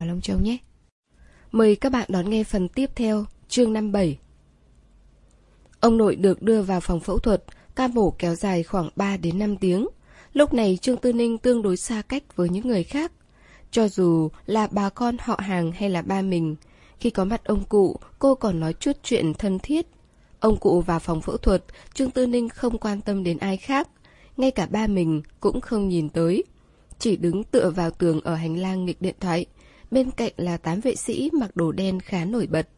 và Long Châu nhé. Mời các bạn đón nghe phần tiếp theo, chương 57. Ông nội được đưa vào phòng phẫu thuật, ca mổ kéo dài khoảng 3 đến 5 tiếng. Lúc này Trương Tư Ninh tương đối xa cách với những người khác. Cho dù là bà con họ hàng hay là ba mình, khi có mặt ông cụ, cô còn nói chút chuyện thân thiết. Ông cụ vào phòng phẫu thuật, Trương Tư Ninh không quan tâm đến ai khác. Ngay cả ba mình cũng không nhìn tới. Chỉ đứng tựa vào tường ở hành lang nghịch điện thoại. Bên cạnh là tám vệ sĩ mặc đồ đen khá nổi bật.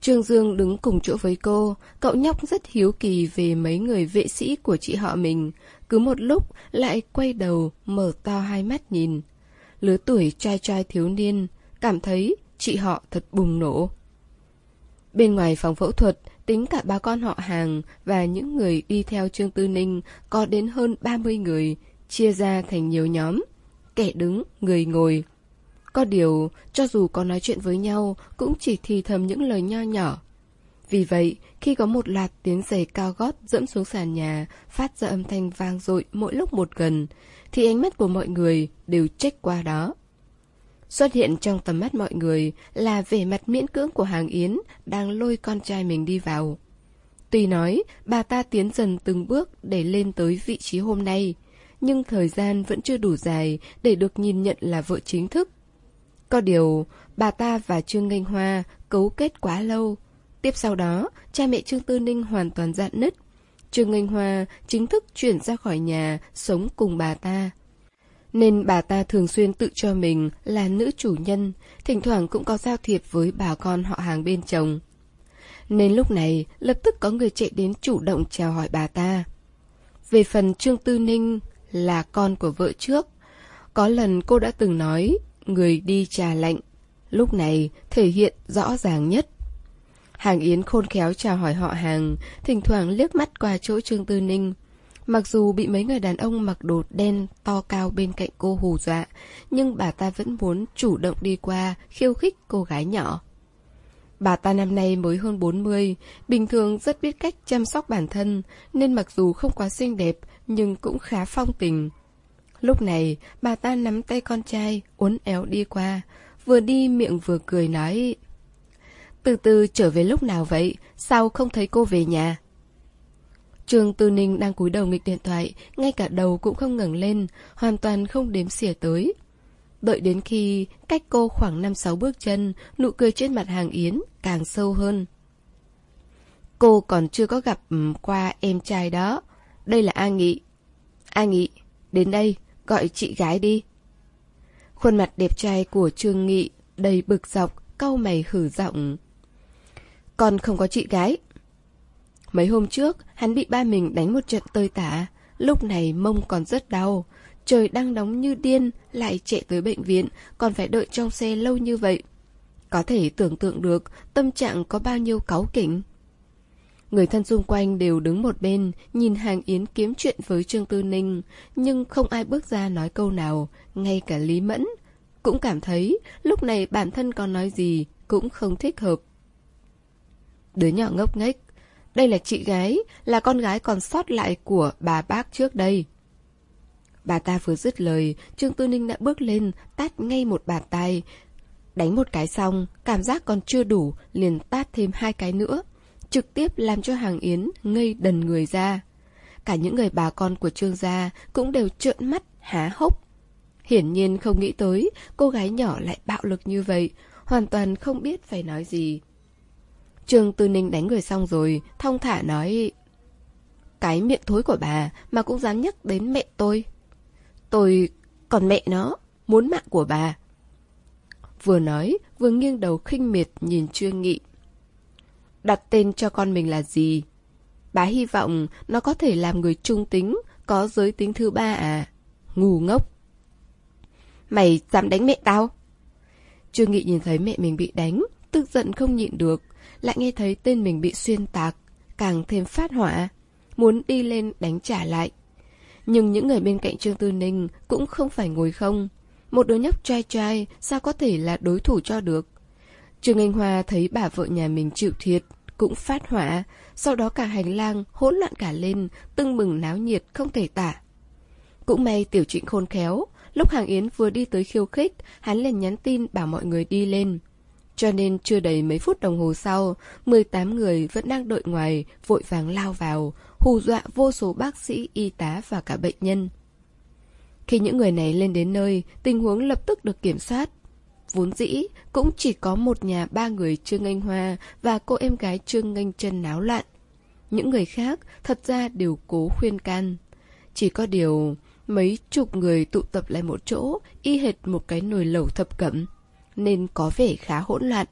Trương Dương đứng cùng chỗ với cô, cậu nhóc rất hiếu kỳ về mấy người vệ sĩ của chị họ mình, cứ một lúc lại quay đầu, mở to hai mắt nhìn. Lứa tuổi trai trai thiếu niên, cảm thấy chị họ thật bùng nổ. Bên ngoài phòng phẫu thuật, tính cả ba con họ hàng và những người đi theo Trương Tư Ninh có đến hơn 30 người, chia ra thành nhiều nhóm. Kẻ đứng, người ngồi. Có điều, cho dù có nói chuyện với nhau, cũng chỉ thì thầm những lời nho nhỏ. Vì vậy, khi có một loạt tiếng giày cao gót dẫm xuống sàn nhà, phát ra âm thanh vang dội mỗi lúc một gần, thì ánh mắt của mọi người đều trách qua đó. Xuất hiện trong tầm mắt mọi người là vẻ mặt miễn cưỡng của hàng Yến đang lôi con trai mình đi vào. Tuy nói bà ta tiến dần từng bước để lên tới vị trí hôm nay, nhưng thời gian vẫn chưa đủ dài để được nhìn nhận là vợ chính thức. Có điều, bà ta và Trương Nghênh Hoa cấu kết quá lâu. Tiếp sau đó, cha mẹ Trương Tư Ninh hoàn toàn dạn nứt. Trương Nghênh Hoa chính thức chuyển ra khỏi nhà, sống cùng bà ta. Nên bà ta thường xuyên tự cho mình là nữ chủ nhân, thỉnh thoảng cũng có giao thiệp với bà con họ hàng bên chồng. Nên lúc này, lập tức có người chạy đến chủ động chào hỏi bà ta. Về phần Trương Tư Ninh là con của vợ trước, có lần cô đã từng nói, người đi trà lạnh. Lúc này, thể hiện rõ ràng nhất. Hàng Yến khôn khéo chào hỏi họ hàng, thỉnh thoảng liếc mắt qua chỗ Trương Tư Ninh, Mặc dù bị mấy người đàn ông mặc đồ đen to cao bên cạnh cô hù dọa, nhưng bà ta vẫn muốn chủ động đi qua, khiêu khích cô gái nhỏ. Bà ta năm nay mới hơn 40, bình thường rất biết cách chăm sóc bản thân, nên mặc dù không quá xinh đẹp, nhưng cũng khá phong tình. Lúc này, bà ta nắm tay con trai, uốn éo đi qua, vừa đi miệng vừa cười nói Từ từ trở về lúc nào vậy, sao không thấy cô về nhà? Trường Tư Ninh đang cúi đầu nghịch điện thoại, ngay cả đầu cũng không ngẩng lên, hoàn toàn không đếm xỉa tới. Đợi đến khi cách cô khoảng 5-6 bước chân, nụ cười trên mặt hàng Yến càng sâu hơn. Cô còn chưa có gặp ừ, qua em trai đó. Đây là A Nghị. A Nghị, đến đây, gọi chị gái đi. Khuôn mặt đẹp trai của Trương Nghị đầy bực dọc, cau mày hử giọng. Con không có chị gái, Mấy hôm trước, hắn bị ba mình đánh một trận tơi tả. Lúc này mông còn rất đau. Trời đang đóng như điên, lại chạy tới bệnh viện, còn phải đợi trong xe lâu như vậy. Có thể tưởng tượng được tâm trạng có bao nhiêu cáu kỉnh. Người thân xung quanh đều đứng một bên, nhìn hàng Yến kiếm chuyện với Trương Tư Ninh, nhưng không ai bước ra nói câu nào, ngay cả Lý Mẫn. Cũng cảm thấy lúc này bản thân còn nói gì cũng không thích hợp. Đứa nhỏ ngốc nghếch, đây là chị gái, là con gái còn sót lại của bà bác trước đây. Bà ta vừa dứt lời, Trương Tư Ninh đã bước lên, tát ngay một bàn tay. Đánh một cái xong, cảm giác còn chưa đủ, liền tát thêm hai cái nữa. Trực tiếp làm cho hàng Yến ngây đần người ra. Cả những người bà con của Trương gia cũng đều trợn mắt, há hốc. Hiển nhiên không nghĩ tới, cô gái nhỏ lại bạo lực như vậy, hoàn toàn không biết phải nói gì. Trương Tư Ninh đánh người xong rồi, thong thả nói... Cái miệng thối của bà mà cũng dám nhắc đến mẹ tôi. Tôi... còn mẹ nó, muốn mạng của bà. Vừa nói, vừa nghiêng đầu khinh miệt nhìn Trương Nghị. Đặt tên cho con mình là gì? Bà hy vọng nó có thể làm người trung tính, có giới tính thứ ba à? Ngu ngốc. Mày dám đánh mẹ tao? Trương Nghị nhìn thấy mẹ mình bị đánh, tức giận không nhịn được, lại nghe thấy tên mình bị xuyên tạc, càng thêm phát hỏa, muốn đi lên đánh trả lại. Nhưng những người bên cạnh Trương Tư Ninh cũng không phải ngồi không. Một đứa nhóc trai trai sao có thể là đối thủ cho được. Trương Anh Hoa thấy bà vợ nhà mình chịu thiệt, cũng phát hỏa, sau đó cả hành lang hỗn loạn cả lên, tưng bừng náo nhiệt không thể tả. Cũng may tiểu trịnh khôn khéo, Lúc Hàng Yến vừa đi tới khiêu khích, hắn liền nhắn tin bảo mọi người đi lên. Cho nên chưa đầy mấy phút đồng hồ sau, 18 người vẫn đang đợi ngoài, vội vàng lao vào, hù dọa vô số bác sĩ, y tá và cả bệnh nhân. Khi những người này lên đến nơi, tình huống lập tức được kiểm soát. Vốn dĩ, cũng chỉ có một nhà ba người Trương Anh Hoa và cô em gái Trương Anh chân náo loạn. Những người khác thật ra đều cố khuyên can. Chỉ có điều, mấy chục người tụ tập lại một chỗ, y hệt một cái nồi lẩu thập cẩm, nên có vẻ khá hỗn loạn.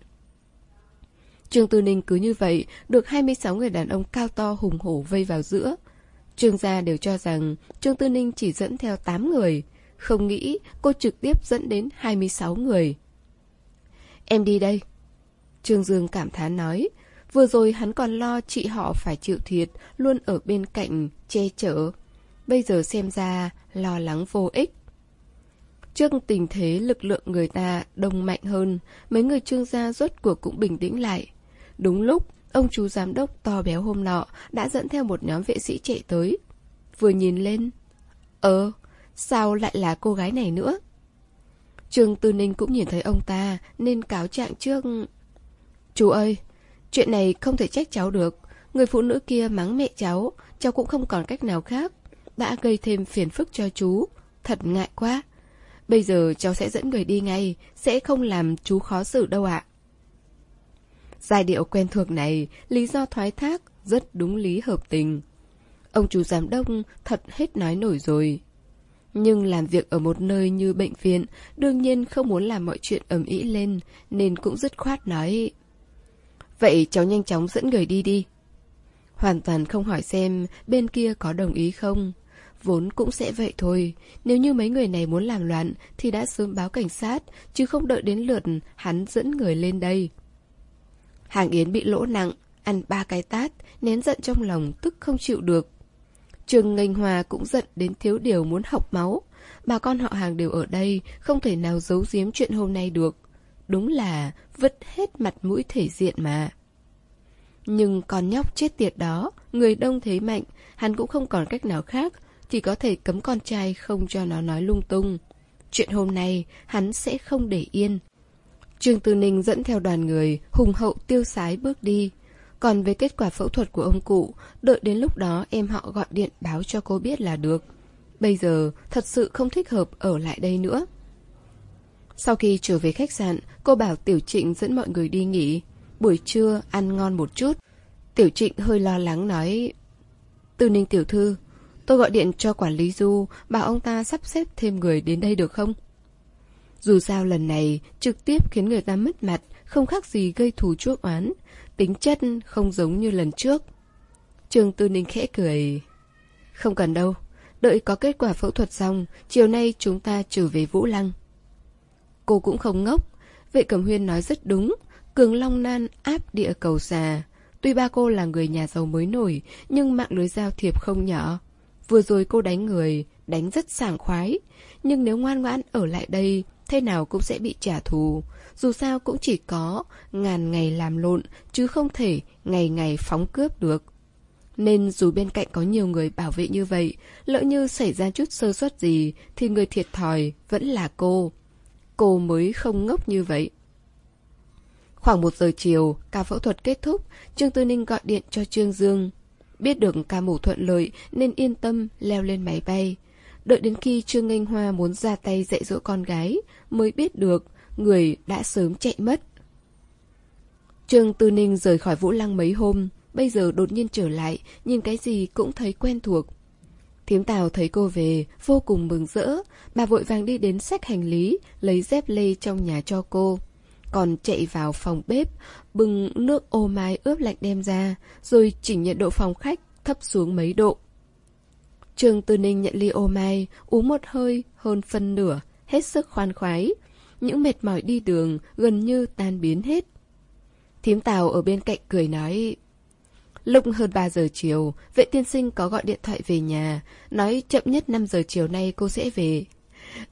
Trương Tư Ninh cứ như vậy, được 26 người đàn ông cao to hùng hổ vây vào giữa. Trương gia đều cho rằng Trương Tư Ninh chỉ dẫn theo 8 người, không nghĩ cô trực tiếp dẫn đến 26 người. Em đi đây. Trương Dương cảm thán nói, vừa rồi hắn còn lo chị họ phải chịu thiệt, luôn ở bên cạnh, che chở. Bây giờ xem ra, lo lắng vô ích. Trước tình thế lực lượng người ta đông mạnh hơn, mấy người trương gia rốt cuộc cũng bình tĩnh lại. Đúng lúc, ông chú giám đốc to béo hôm nọ đã dẫn theo một nhóm vệ sĩ chạy tới. Vừa nhìn lên, ờ, sao lại là cô gái này nữa? Trương Tư Ninh cũng nhìn thấy ông ta nên cáo trạng trước. Chú ơi, chuyện này không thể trách cháu được. Người phụ nữ kia mắng mẹ cháu, cháu cũng không còn cách nào khác. Đã gây thêm phiền phức cho chú. Thật ngại quá. Bây giờ cháu sẽ dẫn người đi ngay, sẽ không làm chú khó xử đâu ạ. Giai điệu quen thuộc này, lý do thoái thác, rất đúng lý hợp tình. Ông chú giám đốc thật hết nói nổi rồi. Nhưng làm việc ở một nơi như bệnh viện, đương nhiên không muốn làm mọi chuyện ầm ĩ lên, nên cũng dứt khoát nói. Vậy cháu nhanh chóng dẫn người đi đi. Hoàn toàn không hỏi xem bên kia có đồng ý không. Vốn cũng sẽ vậy thôi, nếu như mấy người này muốn làm loạn thì đã sớm báo cảnh sát, chứ không đợi đến lượt hắn dẫn người lên đây. Hàng Yến bị lỗ nặng, ăn ba cái tát, nén giận trong lòng tức không chịu được. Trường Ngành Hòa cũng giận đến thiếu điều muốn học máu. Bà con họ hàng đều ở đây, không thể nào giấu giếm chuyện hôm nay được. Đúng là vứt hết mặt mũi thể diện mà. Nhưng con nhóc chết tiệt đó, người đông thế mạnh, hắn cũng không còn cách nào khác, chỉ có thể cấm con trai không cho nó nói lung tung. Chuyện hôm nay, hắn sẽ không để yên. Trương Tư Ninh dẫn theo đoàn người, hùng hậu tiêu sái bước đi. Còn về kết quả phẫu thuật của ông cụ, đợi đến lúc đó em họ gọi điện báo cho cô biết là được. Bây giờ, thật sự không thích hợp ở lại đây nữa. Sau khi trở về khách sạn, cô bảo Tiểu Trịnh dẫn mọi người đi nghỉ. Buổi trưa, ăn ngon một chút. Tiểu Trịnh hơi lo lắng nói... Tư Ninh Tiểu Thư, tôi gọi điện cho quản lý Du, bảo ông ta sắp xếp thêm người đến đây được không? Dù sao lần này, trực tiếp khiến người ta mất mặt, không khác gì gây thù chuốc oán. Tính chất không giống như lần trước. Trương Tư Ninh khẽ cười. Không cần đâu. Đợi có kết quả phẫu thuật xong, chiều nay chúng ta trở về Vũ Lăng. Cô cũng không ngốc. Vệ Cẩm Huyên nói rất đúng. Cường Long Nan áp địa cầu xà. Tuy ba cô là người nhà giàu mới nổi, nhưng mạng lưới giao thiệp không nhỏ. Vừa rồi cô đánh người, đánh rất sảng khoái. Nhưng nếu ngoan ngoãn ở lại đây, thế nào cũng sẽ bị trả thù. Dù sao cũng chỉ có ngàn ngày làm lộn, chứ không thể ngày ngày phóng cướp được. Nên dù bên cạnh có nhiều người bảo vệ như vậy, lỡ như xảy ra chút sơ suất gì, thì người thiệt thòi vẫn là cô. Cô mới không ngốc như vậy. Khoảng một giờ chiều, ca phẫu thuật kết thúc, Trương Tư Ninh gọi điện cho Trương Dương. Biết được ca mổ thuận lợi nên yên tâm leo lên máy bay. Đợi đến khi Trương anh Hoa muốn ra tay dạy dỗ con gái, mới biết được người đã sớm chạy mất. Trương Tư Ninh rời khỏi Vũ Lăng mấy hôm, bây giờ đột nhiên trở lại, nhìn cái gì cũng thấy quen thuộc. Thiếm Tào thấy cô về, vô cùng mừng rỡ, bà vội vàng đi đến xách hành lý, lấy dép lê trong nhà cho cô. Còn chạy vào phòng bếp, bưng nước ô mai ướp lạnh đem ra, rồi chỉnh nhiệt độ phòng khách thấp xuống mấy độ. Trương Tư Ninh nhận ly ô mai, uống một hơi, hơn phân nửa, hết sức khoan khoái. Những mệt mỏi đi đường gần như tan biến hết. Thím Tào ở bên cạnh cười nói... Lúc hơn 3 giờ chiều, vệ tiên sinh có gọi điện thoại về nhà, nói chậm nhất 5 giờ chiều nay cô sẽ về.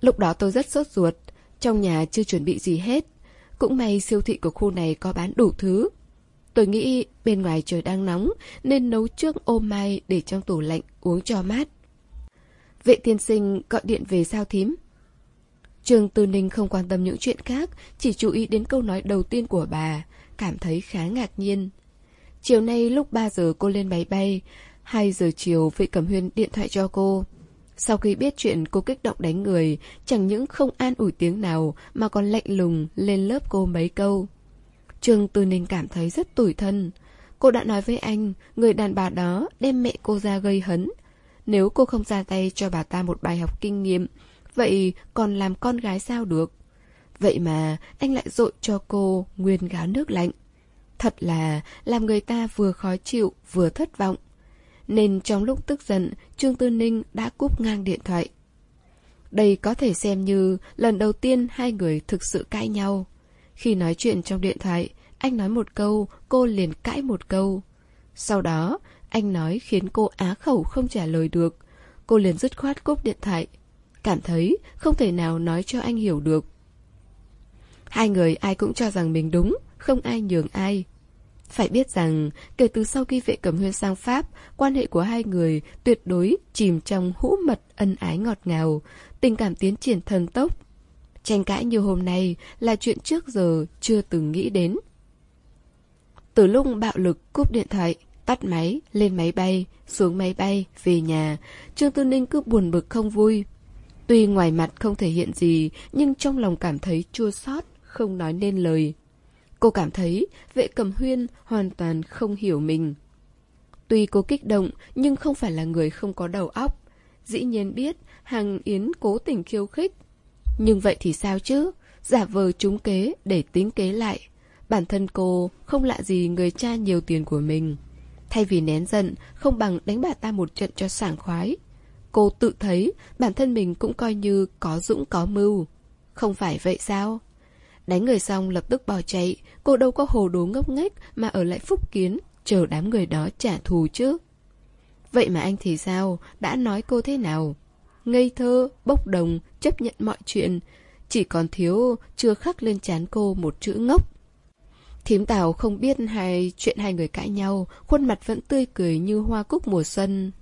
Lúc đó tôi rất sốt ruột, trong nhà chưa chuẩn bị gì hết. Cũng may siêu thị của khu này có bán đủ thứ. Tôi nghĩ bên ngoài trời đang nóng nên nấu trước ô mai để trong tủ lạnh uống cho mát. Vệ tiên sinh gọi điện về sao thím? Trương Tư Ninh không quan tâm những chuyện khác, chỉ chú ý đến câu nói đầu tiên của bà, cảm thấy khá ngạc nhiên. Chiều nay lúc 3 giờ cô lên máy bay, 2 giờ chiều Vệ Cẩm Huyên điện thoại cho cô. Sau khi biết chuyện cô kích động đánh người, chẳng những không an ủi tiếng nào mà còn lạnh lùng lên lớp cô mấy câu. Trương Tư Ninh cảm thấy rất tủi thân. Cô đã nói với anh, người đàn bà đó đem mẹ cô ra gây hấn. Nếu cô không ra tay cho bà ta một bài học kinh nghiệm, vậy còn làm con gái sao được? Vậy mà anh lại dội cho cô nguyên gáo nước lạnh. Thật là làm người ta vừa khó chịu vừa thất vọng. Nên trong lúc tức giận, Trương Tư Ninh đã cúp ngang điện thoại. Đây có thể xem như lần đầu tiên hai người thực sự cãi nhau. Khi nói chuyện trong điện thoại, anh nói một câu, cô liền cãi một câu. Sau đó, anh nói khiến cô á khẩu không trả lời được. Cô liền dứt khoát cúp điện thoại. Cảm thấy không thể nào nói cho anh hiểu được. Hai người ai cũng cho rằng mình đúng, không ai nhường ai. Phải biết rằng, kể từ sau khi vệ cẩm huyên sang Pháp, quan hệ của hai người tuyệt đối chìm trong hũ mật ân ái ngọt ngào, tình cảm tiến triển thần tốc. Tranh cãi như hôm nay là chuyện trước giờ chưa từng nghĩ đến. Từ lúc bạo lực cúp điện thoại, tắt máy, lên máy bay, xuống máy bay, về nhà, Trương Tư Ninh cứ buồn bực không vui. Tuy ngoài mặt không thể hiện gì, nhưng trong lòng cảm thấy chua xót, không nói nên lời. Cô cảm thấy vệ cầm huyên hoàn toàn không hiểu mình. Tuy cô kích động, nhưng không phải là người không có đầu óc. Dĩ nhiên biết Hằng Yến cố tình khiêu khích. Nhưng vậy thì sao chứ? Giả vờ trúng kế để tính kế lại. Bản thân cô không lạ gì người cha nhiều tiền của mình. Thay vì nén giận, không bằng đánh bà ta một trận cho sảng khoái. Cô tự thấy bản thân mình cũng coi như có dũng có mưu. Không phải vậy sao? Đánh người xong lập tức bỏ chạy, cô đâu có hồ đồ ngốc nghếch mà ở lại phúc kiến, chờ đám người đó trả thù chứ. Vậy mà anh thì sao, đã nói cô thế nào? Ngây thơ, bốc đồng, chấp nhận mọi chuyện, chỉ còn thiếu chưa khắc lên chán cô một chữ ngốc. Thím Tào không biết hai chuyện hai người cãi nhau, khuôn mặt vẫn tươi cười như hoa cúc mùa xuân.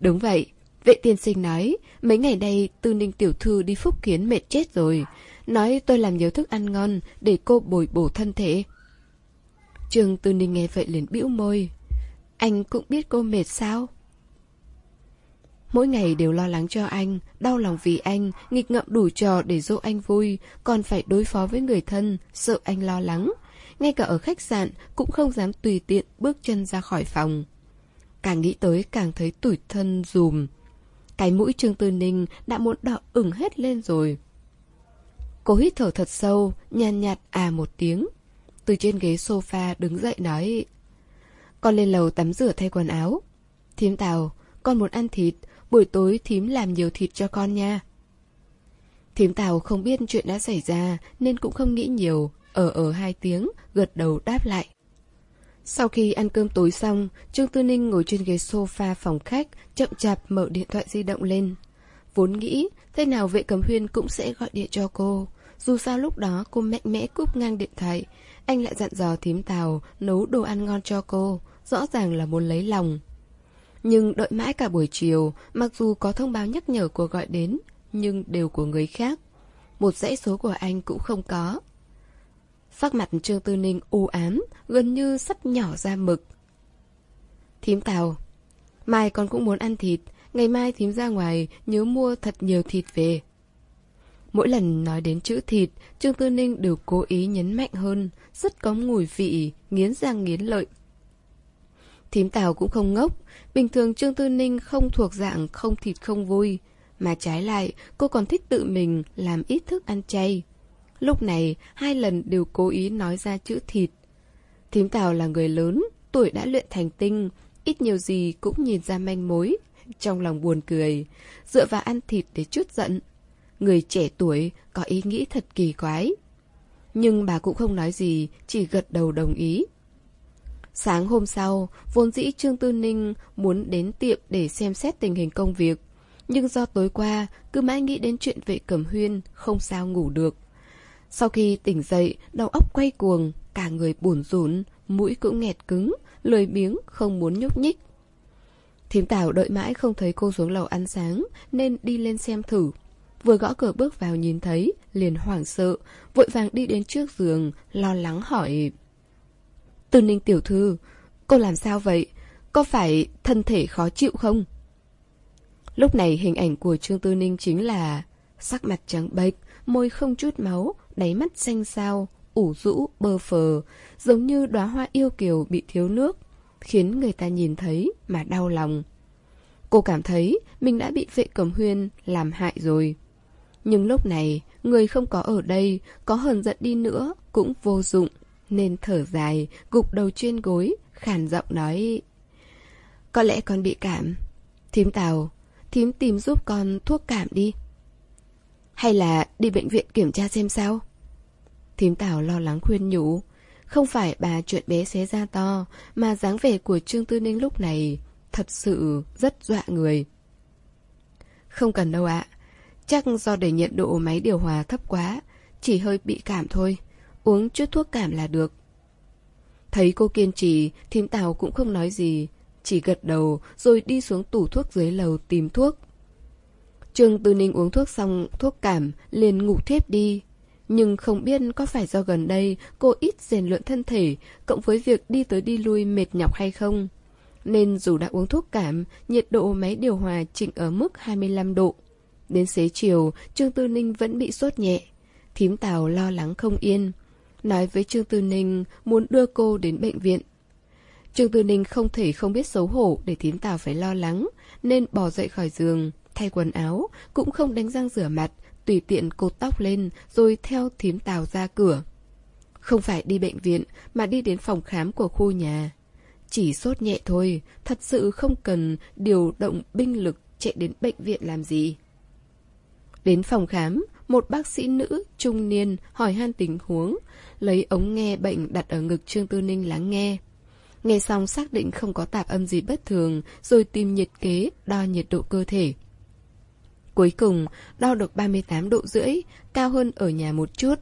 Đúng vậy, vệ tiên sinh nói, mấy ngày nay tư ninh tiểu thư đi phúc kiến mệt chết rồi, nói tôi làm nhiều thức ăn ngon để cô bồi bổ thân thể. Trường Tư Ninh nghe vậy liền bĩu môi. Anh cũng biết cô mệt sao? Mỗi ngày đều lo lắng cho anh, đau lòng vì anh, nghịch ngợm đủ trò để dỗ anh vui, còn phải đối phó với người thân, sợ anh lo lắng. Ngay cả ở khách sạn cũng không dám tùy tiện bước chân ra khỏi phòng. Càng nghĩ tới càng thấy tủi thân dùm. Cái mũi Trương Tư Ninh đã muốn đỏ ửng hết lên rồi. Cô hít thở thật sâu, nhàn nhạt à một tiếng. Từ trên ghế sofa đứng dậy nói Con lên lầu tắm rửa thay quần áo Thím Tào, con muốn ăn thịt Buổi tối thím làm nhiều thịt cho con nha Thím Tào không biết chuyện đã xảy ra Nên cũng không nghĩ nhiều Ở ở hai tiếng, gật đầu đáp lại sau khi ăn cơm tối xong, Trương Tư Ninh ngồi trên ghế sofa phòng khách, Chậm chạp mở điện thoại di động lên. Vốn nghĩ, Thế nào vệ cầm huyên cũng sẽ gọi điện cho cô. Dù sao lúc đó cô mạnh mẽ cúp ngang điện thoại, Anh lại dặn dò thím tàu Nấu đồ ăn ngon cho cô, Rõ ràng là muốn lấy lòng. Nhưng đợi mãi cả buổi chiều, Mặc dù có thông báo nhắc nhở cuộc gọi đến, Nhưng đều của người khác. Một dãy số của anh cũng không có. Sắc mặt Trương Tư Ninh u ám Gần như sắp nhỏ ra mực Thím tàu Mai con cũng muốn ăn thịt Ngày mai thím ra ngoài nhớ mua thật nhiều thịt về. Mỗi lần nói đến chữ thịt, Trương Tư Ninh đều cố ý nhấn mạnh hơn, rất có mùi vị, nghiến răng nghiến lợi. Thím Tào cũng không ngốc, bình thường Trương Tư Ninh không thuộc dạng không thịt không vui, mà trái lại cô còn thích tự mình làm ít thức ăn chay. Lúc này, hai lần đều cố ý nói ra chữ thịt. Thím Tào là người lớn, tuổi đã luyện thành tinh, ít nhiều gì cũng nhìn ra manh mối, trong lòng buồn cười, dựa vào ăn thịt để chút giận. Người trẻ tuổi có ý nghĩ thật kỳ quái. Nhưng bà cũng không nói gì, chỉ gật đầu đồng ý. Sáng hôm sau, vốn dĩ Trương Tư Ninh muốn đến tiệm để xem xét tình hình công việc. Nhưng do tối qua, cứ mãi nghĩ đến chuyện vệ cẩm huyên, không sao ngủ được. Sau khi tỉnh dậy, đầu óc quay cuồng, cả người buồn rùn mũi cũng nghẹt cứng, lười biếng, không muốn nhúc nhích. Thím Tảo đợi mãi không thấy cô xuống lầu ăn sáng Nên đi lên xem thử vừa gõ cửa bước vào nhìn thấy, liền hoảng sợ, vội vàng đi đến trước giường, lo lắng hỏi. Tư ninh tiểu thư, cô làm sao vậy? Có phải thân thể khó chịu không? Lúc này hình ảnh của Trương Tư Ninh chính là sắc mặt trắng bệch, môi không chút máu, đáy mắt xanh xao, ủ rũ, bơ phờ, giống như đóa hoa yêu kiều bị thiếu nước, khiến người ta nhìn thấy mà đau lòng. Cô cảm thấy mình đã bị vệ cầm huyên làm hại rồi. Nhưng lúc này, người không có ở đây, có hờn giận đi nữa, cũng vô dụng, nên thở dài, gục đầu trên gối, khàn giọng nói Có lẽ con bị cảm. Thím Tào, thím tìm giúp con thuốc cảm đi. Hay là đi bệnh viện kiểm tra xem sao? Thím Tảo lo lắng khuyên nhủ. Không phải bà chuyện bé xé ra to, mà dáng vẻ của Trương Tư Ninh lúc này thật sự rất dọa người. Không cần đâu ạ. Chắc do để nhiệt độ máy điều hòa thấp quá, chỉ hơi bị cảm thôi. Uống chút thuốc cảm là được. Thấy cô kiên trì, thím Tảo cũng không nói gì, chỉ gật đầu rồi đi xuống tủ thuốc dưới lầu tìm thuốc. Trương Tư Ninh uống thuốc xong thuốc cảm, liền ngủ thiếp đi. Nhưng không biết có phải do gần đây cô ít rèn luyện thân thể, cộng với việc đi tới đi lui mệt nhọc hay không. Nên dù đã uống thuốc cảm, nhiệt độ máy điều hòa chỉnh ở mức 25 độ. Đến xế chiều, Trương Tư Ninh vẫn bị sốt nhẹ. Thím Tào lo lắng không yên. Nói với Trương Tư Ninh muốn đưa cô đến bệnh viện. Trương Tư Ninh không thể không biết xấu hổ để thím Tào phải lo lắng, nên bỏ dậy khỏi giường, thay quần áo, cũng không đánh răng rửa mặt, tùy tiện cột tóc lên rồi theo thím Tào ra cửa. Không phải đi bệnh viện mà đi đến phòng khám của khu nhà. Chỉ sốt nhẹ thôi, thật sự không cần điều động binh lực chạy đến bệnh viện làm gì. Đến phòng khám, một bác sĩ nữ trung niên hỏi han tình huống, lấy ống nghe bệnh đặt ở ngực Trương Tư Ninh lắng nghe. Nghe xong xác định không có tạp âm gì bất thường, rồi tìm nhiệt kế, đo nhiệt độ cơ thể. Cuối cùng, đo được 38 độ rưỡi, cao hơn ở nhà một chút.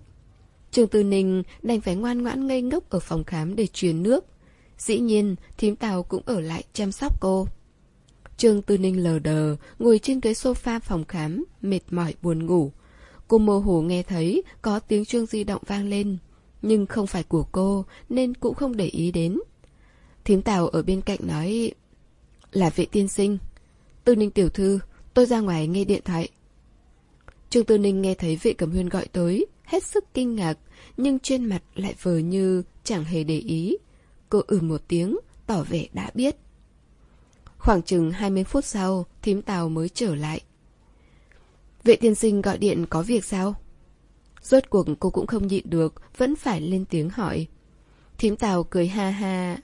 Trương Tư Ninh đành phải ngoan ngoãn ngây ngốc ở phòng khám để truyền nước. Dĩ nhiên, thím Tào cũng ở lại chăm sóc cô. Trương Tư Ninh lờ đờ, ngồi trên ghế sofa phòng khám, mệt mỏi buồn ngủ. Cô mơ hồ nghe thấy có tiếng chuông di động vang lên, nhưng không phải của cô nên cũng không để ý đến. Thím Tào ở bên cạnh nói Là vệ tiên sinh Tư Ninh tiểu thư Tôi ra ngoài nghe điện thoại. Trương Tư Ninh nghe thấy vệ cẩm huyên gọi tới, Hết sức kinh ngạc, Nhưng trên mặt lại vờ như chẳng hề để ý. Cô ừ một tiếng, Tỏ vẻ đã biết. Khoảng chừng 20 phút sau, Thím Tào mới trở lại. Vệ tiên sinh gọi điện có việc sao? Rốt cuộc cô cũng không nhịn được, Vẫn phải lên tiếng hỏi. Thím Tào cười ha ha.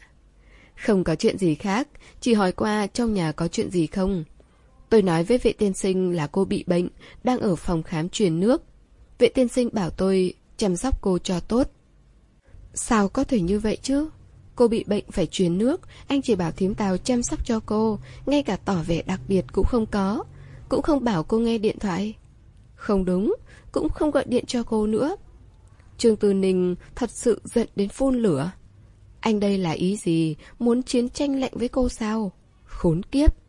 Không có chuyện gì khác, Chỉ hỏi qua trong nhà có chuyện gì không? Tôi nói với vệ tiên sinh là cô bị bệnh, Đang ở phòng khám truyền nước. Vệ tiên sinh bảo tôi chăm sóc cô cho tốt. Sao có thể như vậy chứ? Cô bị bệnh phải truyền nước, Anh chỉ bảo thím tàu chăm sóc cho cô, Ngay cả tỏ vẻ đặc biệt cũng không có. Cũng không bảo cô nghe điện thoại. Không đúng, Cũng không gọi điện cho cô nữa. Trương Tư Ninh thật sự giận đến phun lửa. Anh đây là ý gì? Muốn chiến tranh lạnh với cô sao? Khốn kiếp!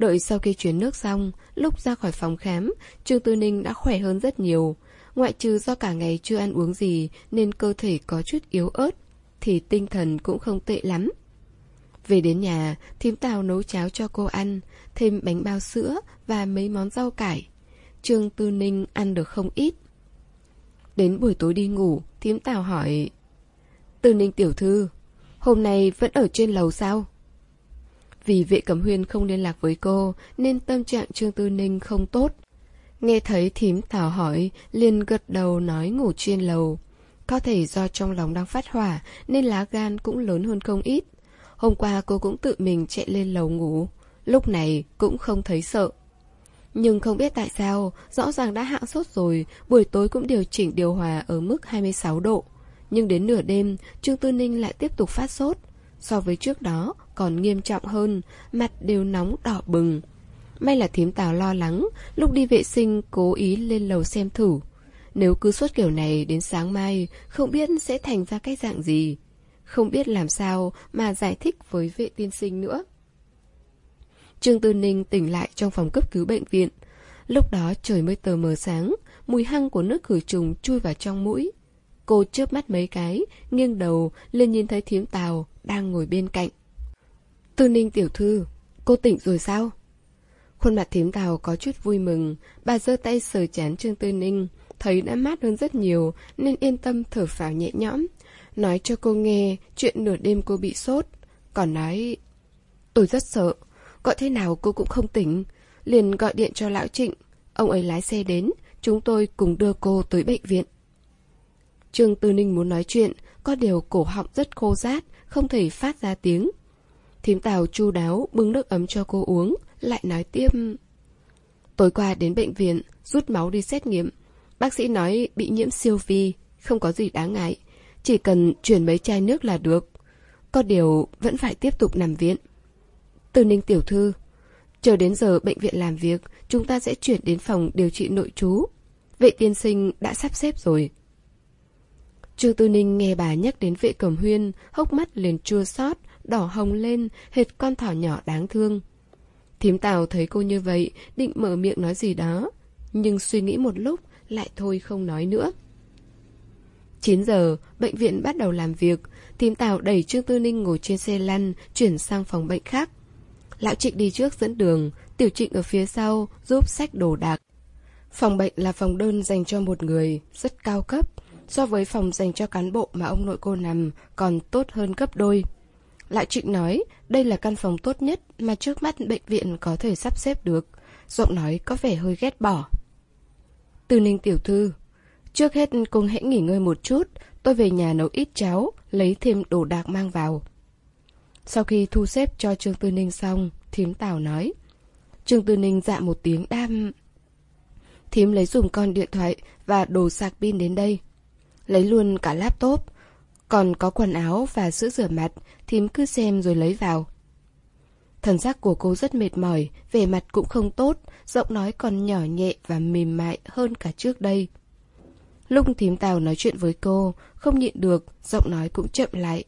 Đợi sau khi chuyến nước xong, lúc ra khỏi phòng khám, Trương Tư Ninh đã khỏe hơn rất nhiều. Ngoại trừ do cả ngày chưa ăn uống gì nên cơ thể có chút yếu ớt, thì tinh thần cũng không tệ lắm. Về đến nhà, thím Tào nấu cháo cho cô ăn, thêm bánh bao sữa và mấy món rau cải. Trương Tư Ninh ăn được không ít. Đến buổi tối đi ngủ, thím Tào hỏi Tư Ninh tiểu thư, hôm nay vẫn ở trên lầu sao? Vì vệ cẩm huyên không liên lạc với cô, Nên tâm trạng Trương Tư Ninh không tốt. Nghe thấy thím Thảo hỏi, liền gật đầu nói ngủ trên lầu. Có thể do trong lòng đang phát hỏa, Nên lá gan cũng lớn hơn không ít. Hôm qua cô cũng tự mình chạy lên lầu ngủ. Lúc này cũng không thấy sợ. Nhưng không biết tại sao, Rõ ràng đã hạ sốt rồi, Buổi tối cũng điều chỉnh điều hòa ở mức 26 độ. Nhưng đến nửa đêm, Trương Tư Ninh lại tiếp tục phát sốt. So với trước đó còn nghiêm trọng hơn, mặt đều nóng đỏ bừng. May là thím tào lo lắng, lúc đi vệ sinh cố ý lên lầu xem thử. Nếu cứ suốt kiểu này đến sáng mai, không biết sẽ thành ra cái dạng gì. Không biết làm sao mà giải thích với vệ tiên sinh nữa. Trương Tư Ninh tỉnh lại trong phòng cấp cứu bệnh viện. Lúc đó trời mới tờ mờ sáng, mùi hăng của nước khử trùng chui vào trong mũi. Cô chớp mắt mấy cái, nghiêng đầu lên nhìn thấy thiếm tào đang ngồi bên cạnh. Tư ninh tiểu thư, cô tỉnh rồi sao? Khuôn mặt thím tào có chút vui mừng, bà giơ tay sờ chán Trương Tư Ninh, thấy đã mát hơn rất nhiều nên yên tâm thở phào nhẹ nhõm. Nói cho cô nghe chuyện nửa đêm cô bị sốt, còn nói... Tôi rất sợ, gọi thế nào cô cũng không tỉnh, liền gọi điện cho lão Trịnh. Ông ấy lái xe đến, chúng tôi cùng đưa cô tới bệnh viện. Trương Tư Ninh muốn nói chuyện, có điều cổ họng rất khô rát, không thể phát ra tiếng. Thím Tào chu đáo bưng nước ấm cho cô uống, lại nói tiếp. Tối qua đến bệnh viện, rút máu đi xét nghiệm. Bác sĩ nói bị nhiễm siêu vi, không có gì đáng ngại. Chỉ cần chuyển mấy chai nước là được. Có điều vẫn phải tiếp tục nằm viện. Từ ninh tiểu thư, chờ đến giờ bệnh viện làm việc, chúng ta sẽ chuyển đến phòng điều trị nội trú. Vệ tiên sinh đã sắp xếp rồi. Trương Tư Ninh nghe bà nhắc đến vệ cẩm huyên, hốc mắt liền chua xót, đỏ hồng lên, hệt con thỏ nhỏ đáng thương. Thím Tào thấy cô như vậy, định mở miệng nói gì đó, nhưng suy nghĩ một lúc, lại thôi không nói nữa. 9 giờ, bệnh viện bắt đầu làm việc, thím Tào đẩy Trương Tư Ninh ngồi trên xe lăn, chuyển sang phòng bệnh khác. Lão Trịnh đi trước dẫn đường, Tiểu Trịnh ở phía sau, giúp sách đồ đạc. Phòng bệnh là phòng đơn dành cho một người, rất cao cấp, so với phòng dành cho cán bộ mà ông nội cô nằm còn tốt hơn gấp đôi. Lại Trịnh nói, đây là căn phòng tốt nhất mà trước mắt bệnh viện có thể sắp xếp được. Giọng nói có vẻ hơi ghét bỏ. Từ ninh tiểu thư, trước hết cùng hãy nghỉ ngơi một chút, tôi về nhà nấu ít cháo, lấy thêm đồ đạc mang vào. Sau khi thu xếp cho Trương Tư Ninh xong, thím Tào nói. Trương Tư Ninh dạ một tiếng đam. Thím lấy dùng con điện thoại và đồ sạc pin đến đây. Lấy luôn cả laptop, còn có quần áo và sữa rửa mặt, thím cứ xem rồi lấy vào. Thần sắc của cô rất mệt mỏi, vẻ mặt cũng không tốt, giọng nói còn nhỏ nhẹ và mềm mại hơn cả trước đây. Lúc thím Tào nói chuyện với cô, không nhịn được, giọng nói cũng chậm lại.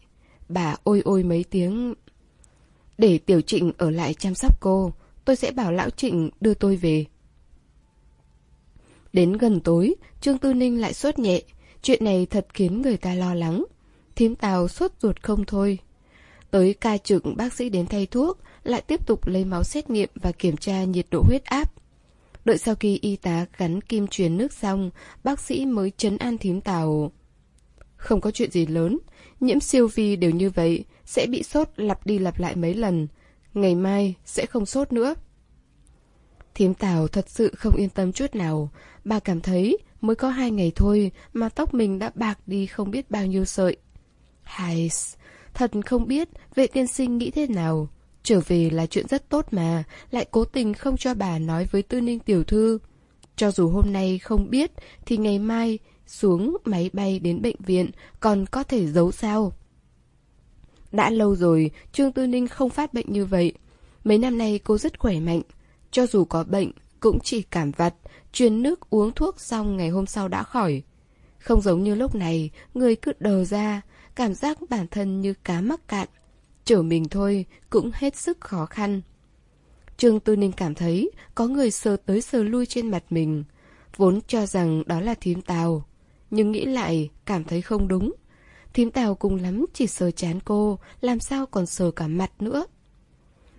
Bà ôi ôi mấy tiếng. Để Tiểu Trịnh ở lại chăm sóc cô, tôi sẽ bảo Lão Trịnh đưa tôi về. Đến gần tối, Trương Tư Ninh lại sốt nhẹ. Chuyện này thật khiến người ta lo lắng. Thím Tào sốt ruột không thôi. Tới ca trực bác sĩ đến thay thuốc, lại tiếp tục lấy máu xét nghiệm và kiểm tra nhiệt độ huyết áp. Đợi sau khi y tá gắn kim truyền nước xong, bác sĩ mới chấn an thím Tào. Không có chuyện gì lớn, nhiễm siêu vi đều như vậy, sẽ bị sốt lặp đi lặp lại mấy lần. Ngày mai sẽ không sốt nữa. Thím Tào thật sự không yên tâm chút nào. Bà cảm thấy mới có hai ngày thôi mà tóc mình đã bạc đi không biết bao nhiêu sợi. Hai, thật không biết vệ tiên sinh nghĩ thế nào. Trở về là chuyện rất tốt mà, lại cố tình không cho bà nói với tư ninh tiểu thư. Cho dù hôm nay không biết, thì ngày mai xuống máy bay đến bệnh viện còn có thể giấu sao. Đã lâu rồi, Trương Tư Ninh không phát bệnh như vậy. Mấy năm nay cô rất khỏe mạnh. Cho dù có bệnh, cũng chỉ cảm vặt, truyền nước uống thuốc xong ngày hôm sau đã khỏi. Không giống như lúc này, người cứ đờ ra, cảm giác bản thân như cá mắc cạn. Trở mình thôi, cũng hết sức khó khăn. Trương Tư Ninh cảm thấy có người sờ tới sờ lui trên mặt mình. Vốn cho rằng đó là thím tàu, Nhưng nghĩ lại, cảm thấy không đúng. Thím tàu cùng lắm chỉ sờ chán cô, làm sao còn sờ cả mặt nữa.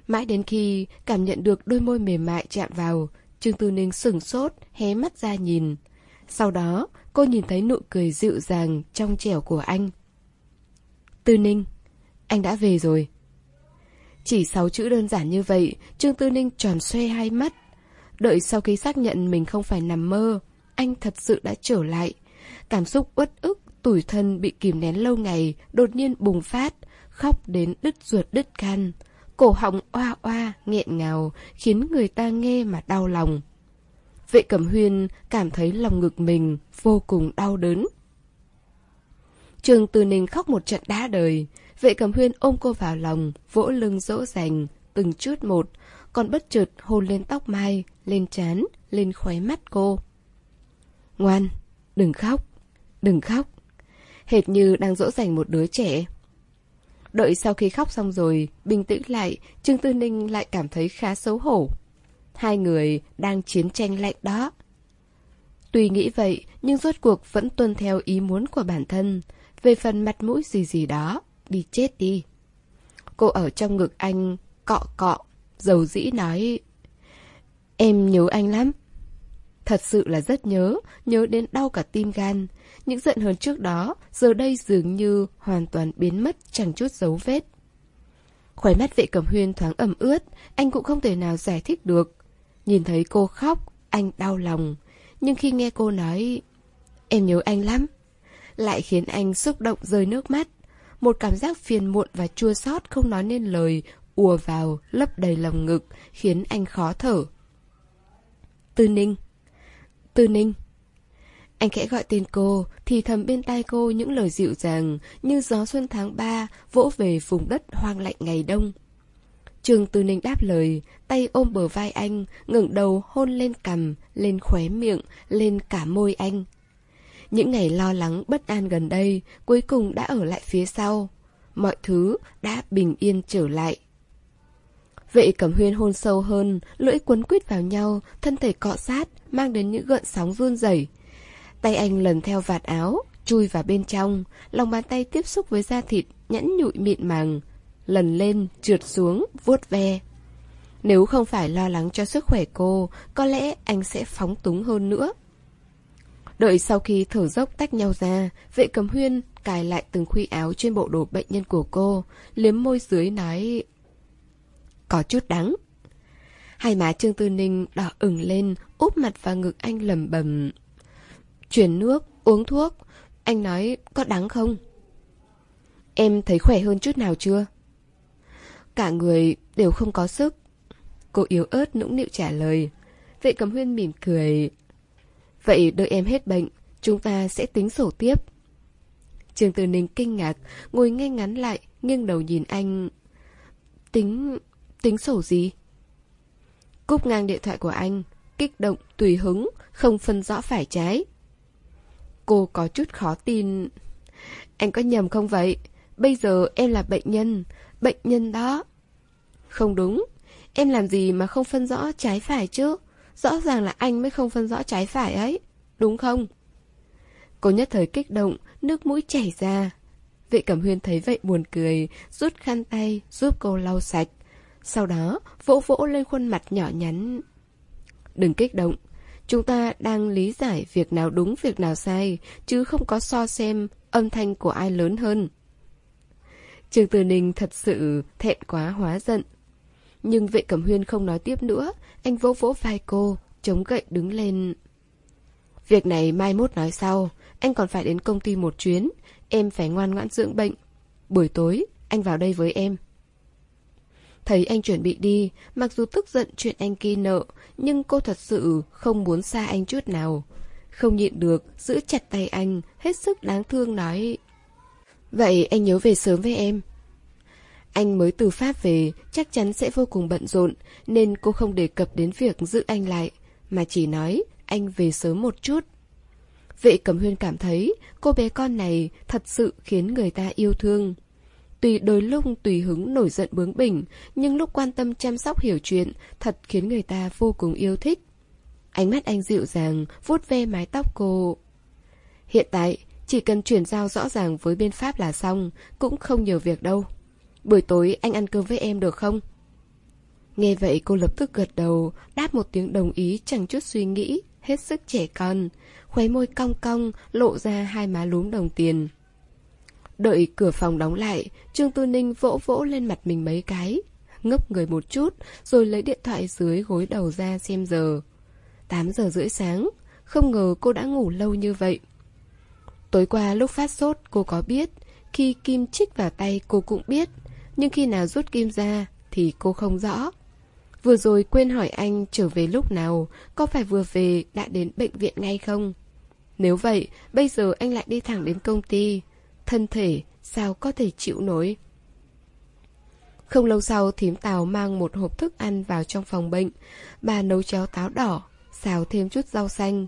Mãi đến khi cảm nhận được đôi môi mềm mại chạm vào, Trương Tư Ninh sửng sốt, hé mắt ra nhìn. Sau đó, cô nhìn thấy nụ cười dịu dàng, trong trẻo của anh. Tư Ninh, anh đã về rồi. Chỉ sáu chữ đơn giản như vậy, Trương Tư Ninh tròn xoe hai mắt. Đợi sau khi xác nhận mình không phải nằm mơ, anh thật sự đã trở lại. Cảm xúc uất ức, tủi thân bị kìm nén lâu ngày, đột nhiên bùng phát, khóc đến đứt ruột đứt gan. Cổ họng oa oa, nghẹn ngào, khiến người ta nghe mà đau lòng. Vệ Cẩm Huyên cảm thấy lòng ngực mình vô cùng đau đớn. Trường Từ Ninh khóc một trận đá đời. Vệ Cẩm Huyên ôm cô vào lòng, vỗ lưng dỗ dành, từng chút một, còn bất chợt hôn lên tóc mai, lên trán, lên khóe mắt cô. Ngoan, đừng khóc, đừng khóc. Hệt như đang dỗ dành một đứa trẻ. Đợi sau khi khóc xong rồi, bình tĩnh lại, Trương Tư Ninh lại cảm thấy khá xấu hổ. Hai người đang chiến tranh lạnh đó. Tuy nghĩ vậy, nhưng rốt cuộc vẫn tuân theo ý muốn của bản thân. Về phần mặt mũi gì gì đó, đi chết đi. Cô ở trong ngực anh, cọ cọ, dầu dĩ nói Em nhớ anh lắm. Thật sự là rất nhớ, nhớ đến đau cả tim gan. Những giận hờn trước đó, giờ đây dường như hoàn toàn biến mất chẳng chút dấu vết. Khóe mắt vệ cẩm huyên thoáng ẩm ướt, anh cũng không thể nào giải thích được. Nhìn thấy cô khóc, anh đau lòng. Nhưng khi nghe cô nói, em nhớ anh lắm, lại khiến anh xúc động rơi nước mắt. Một cảm giác phiền muộn và chua xót không nói nên lời, ùa vào, lấp đầy lòng ngực, khiến anh khó thở. Tư Ninh Tư Ninh Anh khẽ gọi tên cô, thì thầm bên tai cô những lời dịu dàng như gió xuân tháng ba vỗ về vùng đất hoang lạnh ngày đông. Trường Tư Ninh đáp lời, tay ôm bờ vai anh, ngẩng đầu hôn lên cằm, lên khóe miệng, lên cả môi anh. Những ngày lo lắng bất an gần đây cuối cùng đã ở lại phía sau. Mọi thứ đã bình yên trở lại. Vệ cẩm huyên hôn sâu hơn, lưỡi quấn quýt vào nhau, thân thể cọ sát, mang đến những gợn sóng run rẩy. Tay anh lần theo vạt áo, chui vào bên trong, lòng bàn tay tiếp xúc với da thịt, nhẵn nhụi mịn màng. Lần lên, trượt xuống, vuốt ve. Nếu không phải lo lắng cho sức khỏe cô, có lẽ anh sẽ phóng túng hơn nữa. Đợi sau khi thở dốc tách nhau ra, vệ cầm huyên cài lại từng khuy áo trên bộ đồ bệnh nhân của cô, liếm môi dưới nói có chút đắng. Hai má Trương Tư Ninh đỏ ửng lên, úp mặt vào ngực anh lầm bầm. Chuyển nước, uống thuốc. Anh nói có đắng không? Em thấy khỏe hơn chút nào chưa? Cả người đều không có sức. Cô yếu ớt nũng nịu trả lời. Vệ cầm huyên mỉm cười. Vậy đợi em hết bệnh, chúng ta sẽ tính sổ tiếp. trường Tư Ninh kinh ngạc, ngồi ngay ngắn lại, nghiêng đầu nhìn anh. Tính... tính sổ gì? Cúp ngang điện thoại của anh, kích động, tùy hứng, không phân rõ phải trái. Cô có chút khó tin. Anh có nhầm không vậy? Bây giờ em là bệnh nhân, bệnh nhân đó. Không đúng, em làm gì mà không phân rõ trái phải chứ? Rõ ràng là anh mới không phân rõ trái phải ấy, đúng không? Cô nhất thời kích động, nước mũi chảy ra. Vệ Cẩm Huyên thấy vậy buồn cười, rút khăn tay, giúp cô lau sạch. Sau đó, vỗ vỗ lên khuôn mặt nhỏ nhắn. Đừng kích động, chúng ta đang lý giải việc nào đúng việc nào sai, chứ không có so xem âm thanh của ai lớn hơn. Trường Từ Ninh thật sự thẹn quá hóa giận. Nhưng vệ cẩm huyên không nói tiếp nữa, anh vỗ vỗ vai cô, chống gậy đứng lên. Việc này mai mốt nói sau, anh còn phải đến công ty một chuyến, em phải ngoan ngoãn dưỡng bệnh. Buổi tối, anh vào đây với em. Thấy anh chuẩn bị đi, mặc dù tức giận chuyện anh kia nợ, nhưng cô thật sự không muốn xa anh chút nào. Không nhịn được, giữ chặt tay anh, hết sức đáng thương nói. Vậy anh nhớ về sớm với em. Anh mới từ Pháp về, chắc chắn sẽ vô cùng bận rộn, nên cô không đề cập đến việc giữ anh lại, mà chỉ nói anh về sớm một chút. Vệ Cẩm Huyên cảm thấy cô bé con này thật sự khiến người ta yêu thương. Tùy đôi lúc tùy hứng nổi giận bướng bỉnh, nhưng lúc quan tâm chăm sóc hiểu chuyện, thật khiến người ta vô cùng yêu thích. Ánh mắt anh dịu dàng, vuốt ve mái tóc cô. Hiện tại, chỉ cần chuyển giao rõ ràng với bên Pháp là xong, cũng không nhiều việc đâu. Buổi tối anh ăn cơm với em được không? Nghe vậy cô lập tức gật đầu, đáp một tiếng đồng ý chẳng chút suy nghĩ, hết sức trẻ con. Khóe môi cong cong, lộ ra hai má lúm đồng tiền. Đợi cửa phòng đóng lại, Trương Tư Ninh vỗ vỗ lên mặt mình mấy cái. Ngốc người một chút, rồi lấy điện thoại dưới gối đầu ra xem giờ. 8 giờ rưỡi sáng, không ngờ cô đã ngủ lâu như vậy. Tối qua lúc phát sốt cô có biết, khi kim chích vào tay cô cũng biết, nhưng khi nào rút kim ra thì cô không rõ. Vừa rồi quên hỏi anh trở về lúc nào, có phải vừa về đã đến bệnh viện ngay không? Nếu vậy, bây giờ anh lại đi thẳng đến công ty. Thân thể, sao có thể chịu nổi? Không lâu sau, thím Tào mang một hộp thức ăn vào trong phòng bệnh. Bà nấu cháo táo đỏ, xào thêm chút rau xanh.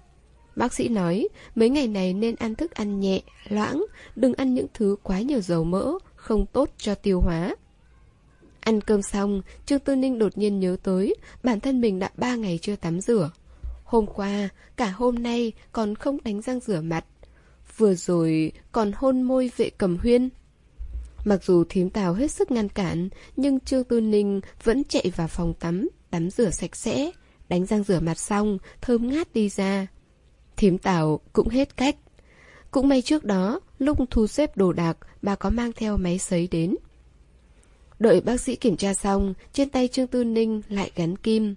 Bác sĩ nói, mấy ngày này nên ăn thức ăn nhẹ, loãng, đừng ăn những thứ quá nhiều dầu mỡ, không tốt cho tiêu hóa. Ăn cơm xong, Trương Tư Ninh đột nhiên nhớ tới bản thân mình đã ba ngày chưa tắm rửa. Hôm qua, cả hôm nay còn không đánh răng rửa mặt. Vừa rồi còn hôn môi vệ cầm huyên. Mặc dù thím tào hết sức ngăn cản, nhưng Trương Tư Ninh vẫn chạy vào phòng tắm, tắm rửa sạch sẽ, đánh răng rửa mặt xong, thơm ngát đi ra. Thím tào cũng hết cách. Cũng may trước đó, lúc thu xếp đồ đạc, bà có mang theo máy sấy đến. Đợi bác sĩ kiểm tra xong, trên tay Trương Tư Ninh lại gắn kim.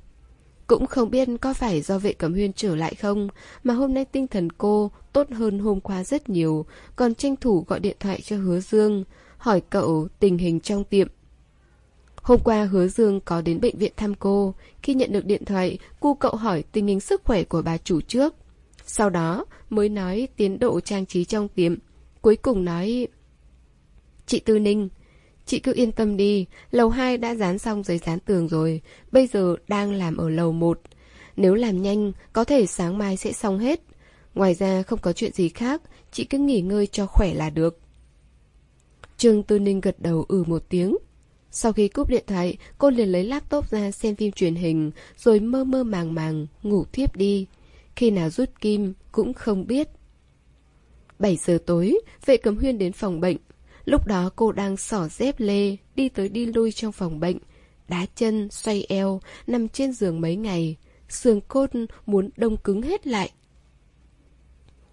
Cũng không biết có phải do vệ cẩm huyên trở lại không, mà hôm nay tinh thần cô tốt hơn hôm qua rất nhiều, còn tranh thủ gọi điện thoại cho hứa Dương, hỏi cậu tình hình trong tiệm. Hôm qua hứa Dương có đến bệnh viện thăm cô, khi nhận được điện thoại, cu cậu hỏi tình hình sức khỏe của bà chủ trước. Sau đó mới nói tiến độ trang trí trong tiệm, cuối cùng nói... Chị Tư Ninh, Chị cứ yên tâm đi, lầu 2 đã dán xong giấy dán tường rồi, bây giờ đang làm ở lầu 1. Nếu làm nhanh, có thể sáng mai sẽ xong hết. Ngoài ra không có chuyện gì khác, chị cứ nghỉ ngơi cho khỏe là được. Trương Tư Ninh gật đầu ừ một tiếng. Sau khi cúp điện thoại, cô liền lấy laptop ra xem phim truyền hình, rồi mơ mơ màng màng, ngủ thiếp đi. Khi nào rút kim, cũng không biết. 7 giờ tối, vệ cấm huyên đến phòng bệnh, Lúc đó cô đang xỏ dép lê, đi tới đi lui trong phòng bệnh, đá chân, xoay eo, nằm trên giường mấy ngày. Xương cốt muốn đông cứng hết lại.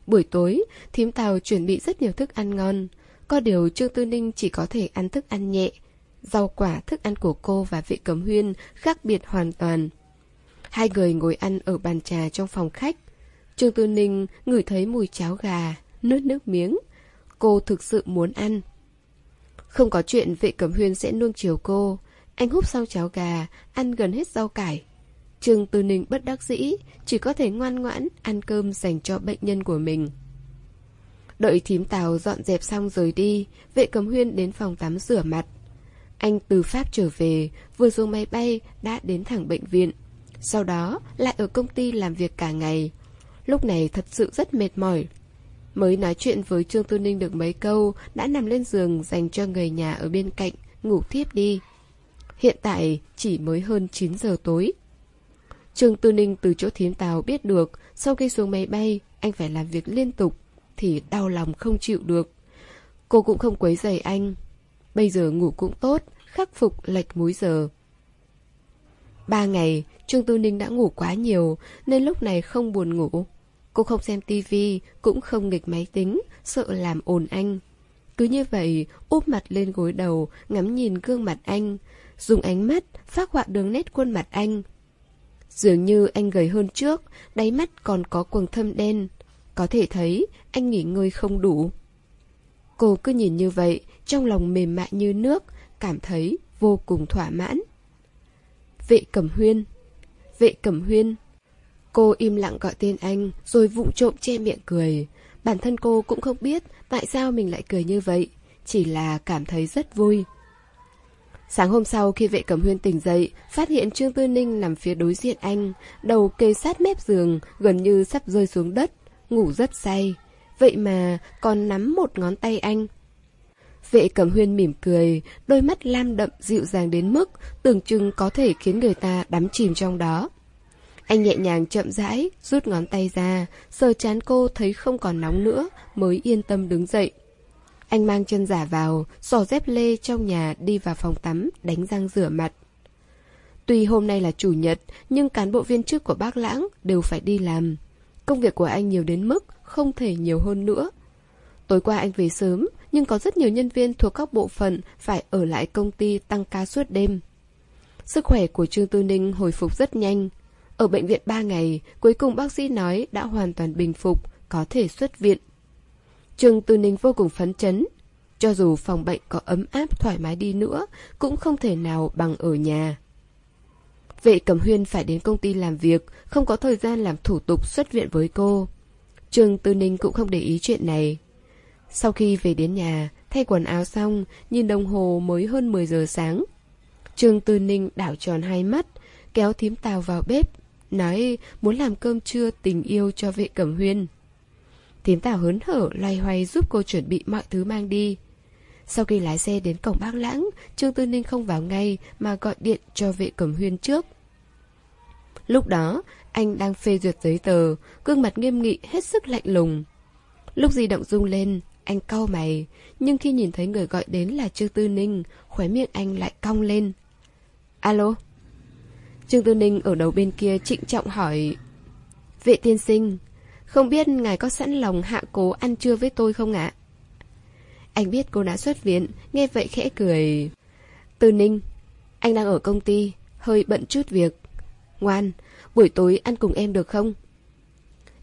Buổi tối, thím tàu chuẩn bị rất nhiều thức ăn ngon. Có điều Trương Tư Ninh chỉ có thể ăn thức ăn nhẹ. Rau quả, thức ăn của cô và vệ cấm huyên khác biệt hoàn toàn. Hai người ngồi ăn ở bàn trà trong phòng khách. Trương Tư Ninh ngửi thấy mùi cháo gà, nuốt nước miếng. Cô thực sự muốn ăn. Không có chuyện vệ cẩm huyên sẽ nuông chiều cô. Anh húp xong cháo gà, ăn gần hết rau cải. Trương Tư Ninh bất đắc dĩ, chỉ có thể ngoan ngoãn ăn cơm dành cho bệnh nhân của mình. Đợi thím tàu dọn dẹp xong rời đi, vệ cầm huyên đến phòng tắm rửa mặt. Anh từ Pháp trở về, vừa xuống máy bay đã đến thẳng bệnh viện. Sau đó lại ở công ty làm việc cả ngày. Lúc này thật sự rất mệt mỏi, Mới nói chuyện với Trương Tư Ninh được mấy câu, đã nằm lên giường dành cho người nhà ở bên cạnh, ngủ thiếp đi. Hiện tại chỉ mới hơn 9 giờ tối. Trương Tư Ninh từ chỗ thiến tàu biết được, sau khi xuống máy bay, anh phải làm việc liên tục, thì đau lòng không chịu được. Cô cũng không quấy rầy anh. Bây giờ ngủ cũng tốt, khắc phục lệch múi giờ. Ba ngày, Trương Tư Ninh đã ngủ quá nhiều, nên lúc này không buồn ngủ. Cô không xem tivi, cũng không nghịch máy tính, sợ làm ồn anh. Cứ như vậy, úp mặt lên gối đầu, ngắm nhìn gương mặt anh, dùng ánh mắt phát họa đường nét khuôn mặt anh. Dường như anh gầy hơn trước, đáy mắt còn có quầng thâm đen. Có thể thấy anh nghỉ ngơi không đủ. Cô cứ nhìn như vậy, trong lòng mềm mại như nước, cảm thấy vô cùng thỏa mãn. Vệ Cẩm Huyên Vệ Cẩm Huyên Cô im lặng gọi tên anh, rồi vụng trộm che miệng cười. Bản thân cô cũng không biết tại sao mình lại cười như vậy, chỉ là cảm thấy rất vui. Sáng hôm sau khi vệ cẩm huyên tỉnh dậy, phát hiện Trương Tư Ninh nằm phía đối diện anh, đầu kề sát mép giường, gần như sắp rơi xuống đất, ngủ rất say. Vậy mà còn nắm một ngón tay anh. Vệ cẩm huyên mỉm cười, đôi mắt lam đậm dịu dàng đến mức tưởng chừng có thể khiến người ta đắm chìm trong đó. Anh nhẹ nhàng chậm rãi, rút ngón tay ra, sờ chán cô thấy không còn nóng nữa, mới yên tâm đứng dậy. Anh mang chân giả vào, xỏ dép lê trong nhà đi vào phòng tắm, đánh răng rửa mặt. Tuy hôm nay là chủ nhật, nhưng cán bộ viên chức của bác Lãng đều phải đi làm. Công việc của anh nhiều đến mức không thể nhiều hơn nữa. Tối qua anh về sớm, nhưng có rất nhiều nhân viên thuộc các bộ phận phải ở lại công ty tăng ca suốt đêm. Sức khỏe của Trương Tư Ninh hồi phục rất nhanh, ở bệnh viện 3 ngày, cuối cùng bác sĩ nói đã hoàn toàn bình phục, có thể xuất viện. Trương Tư Ninh vô cùng phấn chấn. Cho dù phòng bệnh có ấm áp thoải mái đi nữa, cũng không thể nào bằng ở nhà. Vệ Cẩm Huyên phải đến công ty làm việc, không có thời gian làm thủ tục xuất viện với cô. Trương Tư Ninh cũng không để ý chuyện này. Sau khi về đến nhà, thay quần áo xong, nhìn đồng hồ mới hơn 10 giờ sáng. Trương Tư Ninh đảo tròn hai mắt, kéo thím tàu vào bếp, nói muốn làm cơm trưa tình yêu cho vệ cẩm huyên. Thím tảo hớn hở loay hoay giúp cô chuẩn bị mọi thứ mang đi. Sau khi lái xe đến cổng bác lãng, Trương Tư Ninh không vào ngay mà gọi điện cho vệ cẩm huyên trước. Lúc đó, anh đang phê duyệt giấy tờ, gương mặt nghiêm nghị hết sức lạnh lùng. Lúc di động rung lên, anh cau mày, nhưng khi nhìn thấy người gọi đến là Trương Tư Ninh, khóe miệng anh lại cong lên. Alo? Trương Tư Ninh ở đầu bên kia trịnh trọng hỏi Vệ tiên sinh, không biết ngài có sẵn lòng hạ cố ăn trưa với tôi không ạ? Anh biết cô đã xuất viện, nghe vậy khẽ cười. Tư Ninh, anh đang ở công ty, hơi bận chút việc. Ngoan, buổi tối ăn cùng em được không?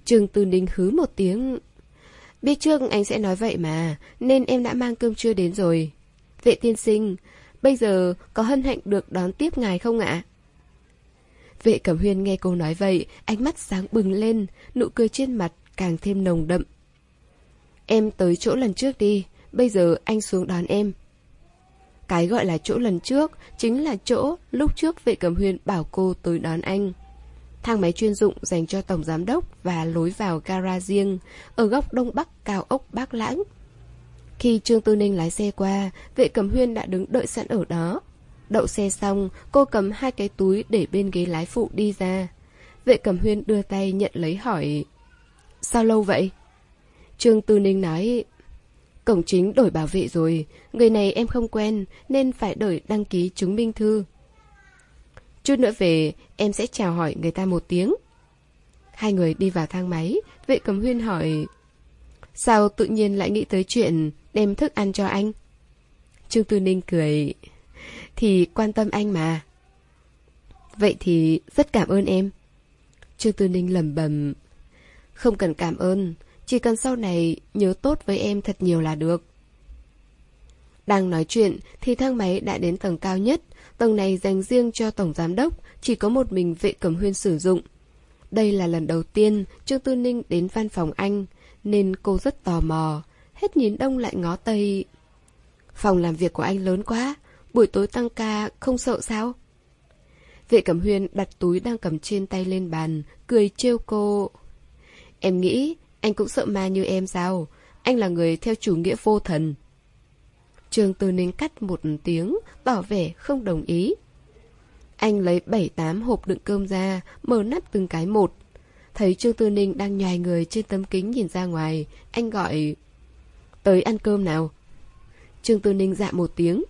Trương Tư Ninh hứ một tiếng. Biết trước anh sẽ nói vậy mà, nên em đã mang cơm trưa đến rồi. Vệ tiên sinh, bây giờ có hân hạnh được đón tiếp ngài không ạ? Vệ Cẩm Huyên nghe cô nói vậy, ánh mắt sáng bừng lên, nụ cười trên mặt càng thêm nồng đậm. Em tới chỗ lần trước đi, bây giờ anh xuống đón em. Cái gọi là chỗ lần trước chính là chỗ lúc trước vệ Cẩm Huyên bảo cô tới đón anh. Thang máy chuyên dụng dành cho tổng giám đốc và lối vào gara riêng ở góc đông bắc cao ốc Bác Lãng. Khi Trương Tư Ninh lái xe qua, vệ Cẩm Huyên đã đứng đợi sẵn ở đó. Đậu xe xong, cô cầm hai cái túi để bên ghế lái phụ đi ra. Vệ cầm Huyên đưa tay nhận lấy hỏi Sao lâu vậy? Trương Tư Ninh nói Cổng chính đổi bảo vệ rồi Người này em không quen Nên phải đợi đăng ký chứng minh thư Chút nữa về Em sẽ chào hỏi người ta một tiếng Hai người đi vào thang máy Vệ cầm huyên hỏi Sao tự nhiên lại nghĩ tới chuyện Đem thức ăn cho anh Trương Tư Ninh cười thì quan tâm anh mà. Vậy thì rất cảm ơn em. Trương Tư Ninh lẩm bẩm, Không cần cảm ơn, Chỉ cần sau này nhớ tốt với em thật nhiều là được. Đang nói chuyện thì thang máy đã đến tầng cao nhất, Tầng này dành riêng cho Tổng Giám Đốc, Chỉ có một mình vệ cẩm huyên sử dụng. Đây là lần đầu tiên Trương Tư Ninh đến văn phòng anh, Nên cô rất tò mò, Hết nhìn đông lại ngó tây. Phòng làm việc của anh lớn quá Buổi tối tăng ca không sợ sao Vệ Cẩm Huyên đặt túi đang cầm trên tay lên bàn, cười trêu cô. Em nghĩ anh cũng sợ ma như em sao? Anh là người theo chủ nghĩa vô thần. Trương Tư Ninh cắt một tiếng, tỏ vẻ không đồng ý. Anh lấy bảy tám hộp đựng cơm ra, mở nắp từng cái một. Thấy Trương Tư Ninh đang nhòi người trên tấm kính nhìn ra ngoài, anh gọi... Tới ăn cơm nào. Trương Tư Ninh dạ một tiếng.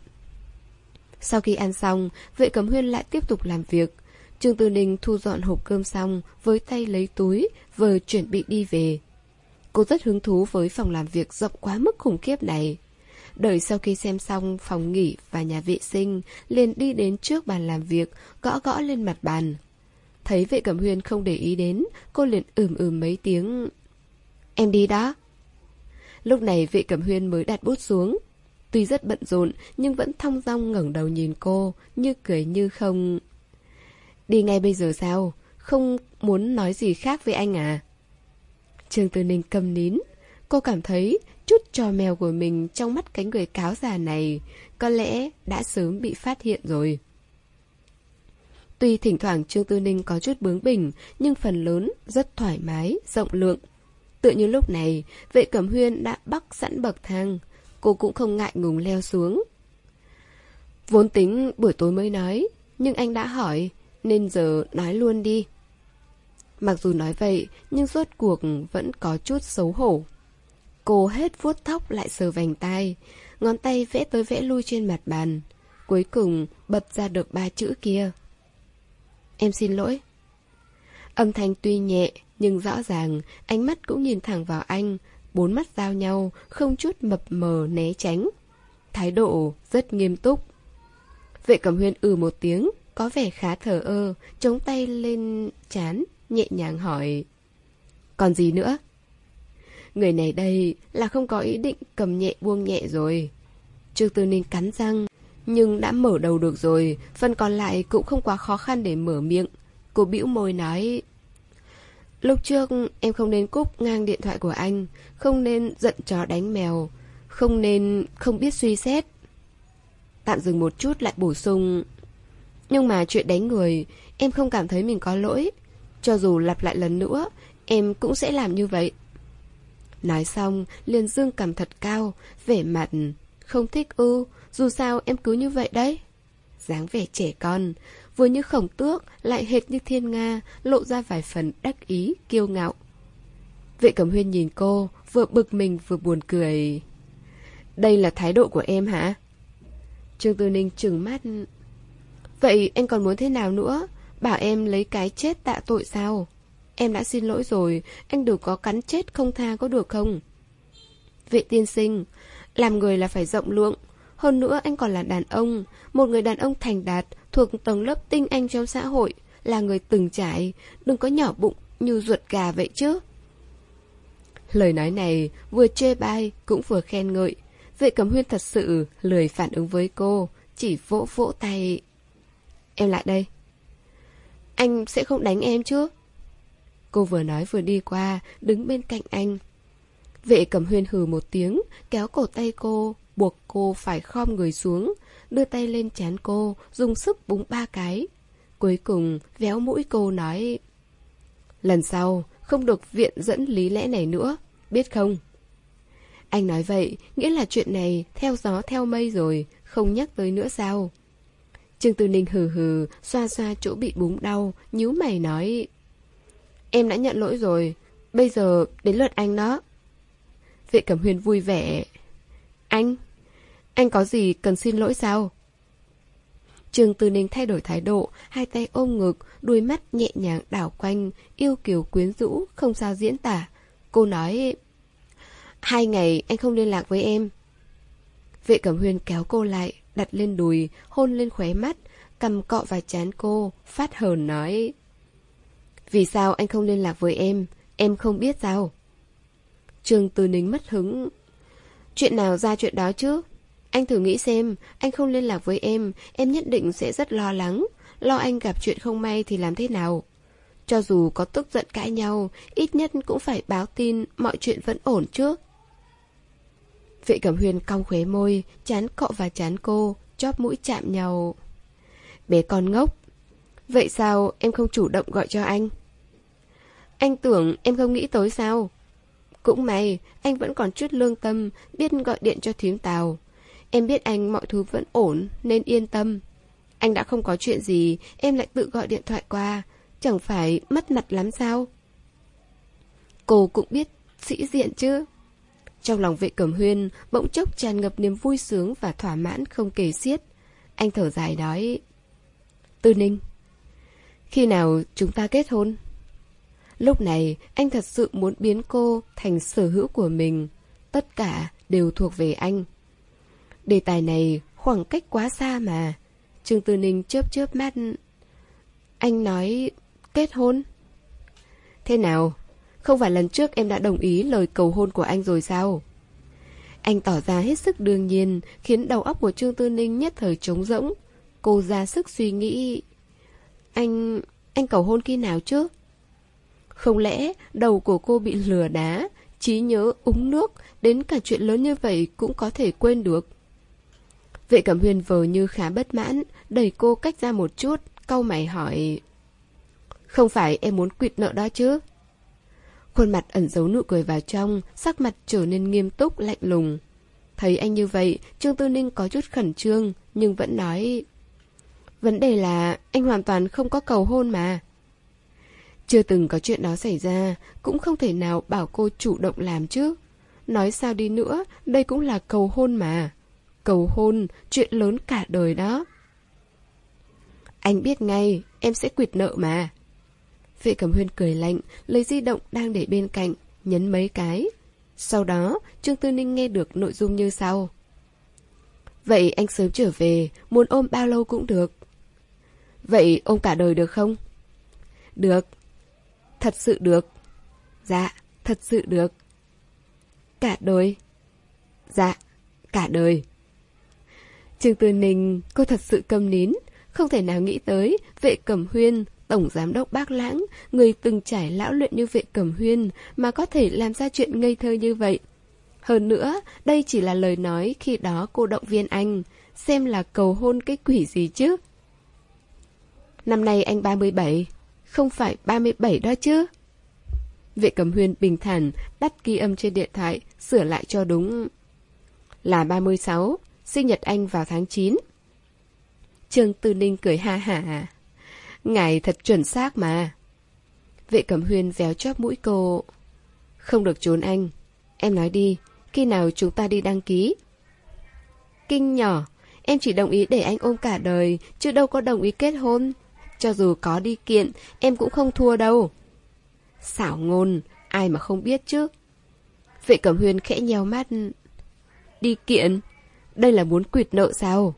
Sau khi ăn xong, vệ cẩm huyên lại tiếp tục làm việc. Trương Tư Ninh thu dọn hộp cơm xong, với tay lấy túi, vừa chuẩn bị đi về. Cô rất hứng thú với phòng làm việc rộng quá mức khủng khiếp này. Đợi sau khi xem xong phòng nghỉ và nhà vệ sinh, liền đi đến trước bàn làm việc, gõ gõ lên mặt bàn. Thấy vệ cẩm huyên không để ý đến, cô liền ừm ừm mấy tiếng. Em đi đó. Lúc này vệ cẩm huyên mới đặt bút xuống, Tuy rất bận rộn nhưng vẫn thong dong ngẩng đầu nhìn cô, như cười như không. Đi ngay bây giờ sao? Không muốn nói gì khác với anh à? Trương Tư Ninh cầm nín. Cô cảm thấy chút trò mèo của mình trong mắt cánh người cáo già này có lẽ đã sớm bị phát hiện rồi. Tuy thỉnh thoảng Trương Tư Ninh có chút bướng bỉnh, nhưng phần lớn rất thoải mái, rộng lượng. Tự như lúc này, vệ cẩm huyên đã bắc sẵn bậc thang, cô cũng không ngại ngùng leo xuống. Vốn tính buổi tối mới nói, nhưng anh đã hỏi, nên giờ nói luôn đi. Mặc dù nói vậy, nhưng rốt cuộc vẫn có chút xấu hổ. Cô hết vuốt tóc lại sờ vành tai, ngón tay vẽ tới vẽ lui trên mặt bàn. Cuối cùng bật ra được ba chữ kia. Em xin lỗi. Âm thanh tuy nhẹ, nhưng rõ ràng, ánh mắt cũng nhìn thẳng vào anh, bốn mắt giao nhau, không chút mập mờ né tránh. Thái độ rất nghiêm túc. Vệ cẩm huyên ừ một tiếng, có vẻ khá thờ ơ, chống tay lên chán, nhẹ nhàng hỏi. Còn gì nữa? Người này đây là không có ý định cầm nhẹ buông nhẹ rồi. Trương Tư Ninh cắn răng, nhưng đã mở đầu được rồi, phần còn lại cũng không quá khó khăn để mở miệng. Cô bĩu môi nói, Lúc trước em không nên cúp ngang điện thoại của anh Không nên giận chó đánh mèo Không nên không biết suy xét. Tạm dừng một chút lại bổ sung. Nhưng mà chuyện đánh người Em không cảm thấy mình có lỗi. Cho dù lặp lại lần nữa Em cũng sẽ làm như vậy. Nói xong liền dương cầm thật cao Vẻ mặt không thích ư, dù sao em cứ như vậy đấy. dáng vẻ trẻ con, vừa như khổng tước, lại hệt như thiên nga, lộ ra vài phần đắc ý, kiêu ngạo. Vệ cẩm huyên nhìn cô, vừa bực mình vừa buồn cười. Đây là thái độ của em hả? Trương Tư Ninh trừng mắt. Vậy anh còn muốn thế nào nữa? Bảo em lấy cái chết tạ tội sao? Em đã xin lỗi rồi, anh đừng có cắn chết không tha có được không? Vệ tiên sinh, làm người là phải rộng lượng. Hơn nữa anh còn là đàn ông, một người đàn ông thành đạt, thuộc tầng lớp tinh anh trong xã hội, là người từng trải, đừng có nhỏ bụng như ruột gà vậy chứ. Lời nói này vừa chê bai cũng vừa khen ngợi. Vệ cầm huyên thật sự lười phản ứng với cô, chỉ vỗ vỗ tay. Em lại đây. Anh sẽ không đánh em chứ? Cô vừa nói vừa đi qua, đứng bên cạnh anh. Vệ cầm huyên hừ một tiếng, kéo cổ tay cô, buộc cô phải khom người xuống, đưa tay lên chán cô, dùng sức búng ba cái. Cuối cùng, véo mũi cô nói... Lần sau, không được viện dẫn lý lẽ này nữa, biết không? Anh nói vậy, nghĩa là chuyện này theo gió theo mây rồi, không nhắc tới nữa sao? Trương Tư Ninh hừ hừ, xoa xoa chỗ bị búng đau, nhíu mày nói... Em đã nhận lỗi rồi, bây giờ đến lượt anh đó. Vệ Cẩm Huyền vui vẻ. Anh? Anh có gì cần xin lỗi sao? Trương Tư Ninh thay đổi thái độ, hai tay ôm ngực, đuôi mắt nhẹ nhàng đảo quanh, yêu kiều quyến rũ, không sao diễn tả. Cô nói, hai ngày anh không liên lạc với em. Vệ Cẩm Huyền kéo cô lại, đặt lên đùi, hôn lên khóe mắt, cầm cọ vào chán cô, phát hờn nói. Vì sao anh không liên lạc với em? Em không biết sao? Trương Tư Ninh mất hứng. Chuyện nào ra chuyện đó chứ? Anh thử nghĩ xem, anh không liên lạc với em, em nhất định sẽ rất lo lắng. Lo anh gặp chuyện không may thì làm thế nào? Cho dù có tức giận cãi nhau, ít nhất cũng phải báo tin mọi chuyện vẫn ổn trước. Vệ Cẩm Huyền cong khóe môi, chán cọ và chán cô, chóp mũi chạm nhau. Bé con ngốc. Vậy sao em không chủ động gọi cho anh? Anh tưởng em không nghĩ tới sao? Cũng may, anh vẫn còn chút lương tâm, biết gọi điện cho thím Tào. Em biết anh mọi thứ vẫn ổn, nên yên tâm. Anh đã không có chuyện gì, em lại tự gọi điện thoại qua. Chẳng phải mất mặt lắm sao? Cô cũng biết sĩ diện chứ. Trong lòng vệ cẩm huyên, bỗng chốc tràn ngập niềm vui sướng và thỏa mãn không kể xiết. Anh thở dài nói. Tư Ninh, khi nào chúng ta kết hôn? Lúc này, anh thật sự muốn biến cô thành sở hữu của mình. Tất cả đều thuộc về anh. Đề tài này khoảng cách quá xa mà. Trương Tư Ninh chớp chớp mắt. Anh nói kết hôn. Thế nào? Không phải lần trước em đã đồng ý lời cầu hôn của anh rồi sao? Anh tỏ ra hết sức đương nhiên, khiến đầu óc của Trương Tư Ninh nhất thời trống rỗng. Cô ra sức suy nghĩ. Anh... anh cầu hôn khi nào chứ? Không lẽ đầu của cô bị lừa đá, trí nhớ úng nước, đến cả chuyện lớn như vậy cũng có thể quên được. Vệ Cẩm Huyền vờ như khá bất mãn, đẩy cô cách ra một chút, câu mày hỏi. Không phải em muốn quyệt nợ đó chứ? Khuôn mặt ẩn giấu nụ cười vào trong, sắc mặt trở nên nghiêm túc, lạnh lùng. Thấy anh như vậy, Trương Tư Ninh có chút khẩn trương, nhưng vẫn nói... Vấn đề là anh hoàn toàn không có cầu hôn mà. Chưa từng có chuyện đó xảy ra, cũng không thể nào bảo cô chủ động làm chứ. Nói sao đi nữa, đây cũng là cầu hôn mà. Cầu hôn, chuyện lớn cả đời đó. Anh biết ngay, em sẽ quyệt nợ mà. Vệ Cẩm Huyên cười lạnh, lấy di động đang để bên cạnh, nhấn mấy cái. Sau đó, Trương Tư Ninh nghe được nội dung như sau. Vậy anh sớm trở về, muốn ôm bao lâu cũng được. Vậy ôm cả đời được không? Được, Thật sự được. Dạ, thật sự được. Cả đời. Dạ, cả đời. Trương Tư Ninh, cô thật sự câm nín, không thể nào nghĩ tới vệ cẩm huyên, tổng giám đốc bác lãng, người từng trải lão luyện như vệ cẩm huyên mà có thể làm ra chuyện ngây thơ như vậy. Hơn nữa, đây chỉ là lời nói khi đó cô động viên anh, xem là cầu hôn cái quỷ gì chứ. Năm nay anh 37, không phải 37 đó chứ. Vệ cầm huyên bình thản, đắt ghi âm trên điện thoại, sửa lại cho đúng. Là 36, sinh nhật anh vào tháng 9. Trương Tư Ninh cười ha hả. Ngài thật chuẩn xác mà. Vệ cẩm huyên véo chóp mũi cô. Không được trốn anh. Em nói đi, khi nào chúng ta đi đăng ký? Kinh nhỏ, em chỉ đồng ý để anh ôm cả đời, chứ đâu có đồng ý kết hôn. Cho dù có đi kiện, em cũng không thua đâu. Xảo ngôn, ai mà không biết chứ. Vệ cẩm huyên khẽ nheo mắt. Đi kiện? Đây là muốn quyệt nợ sao?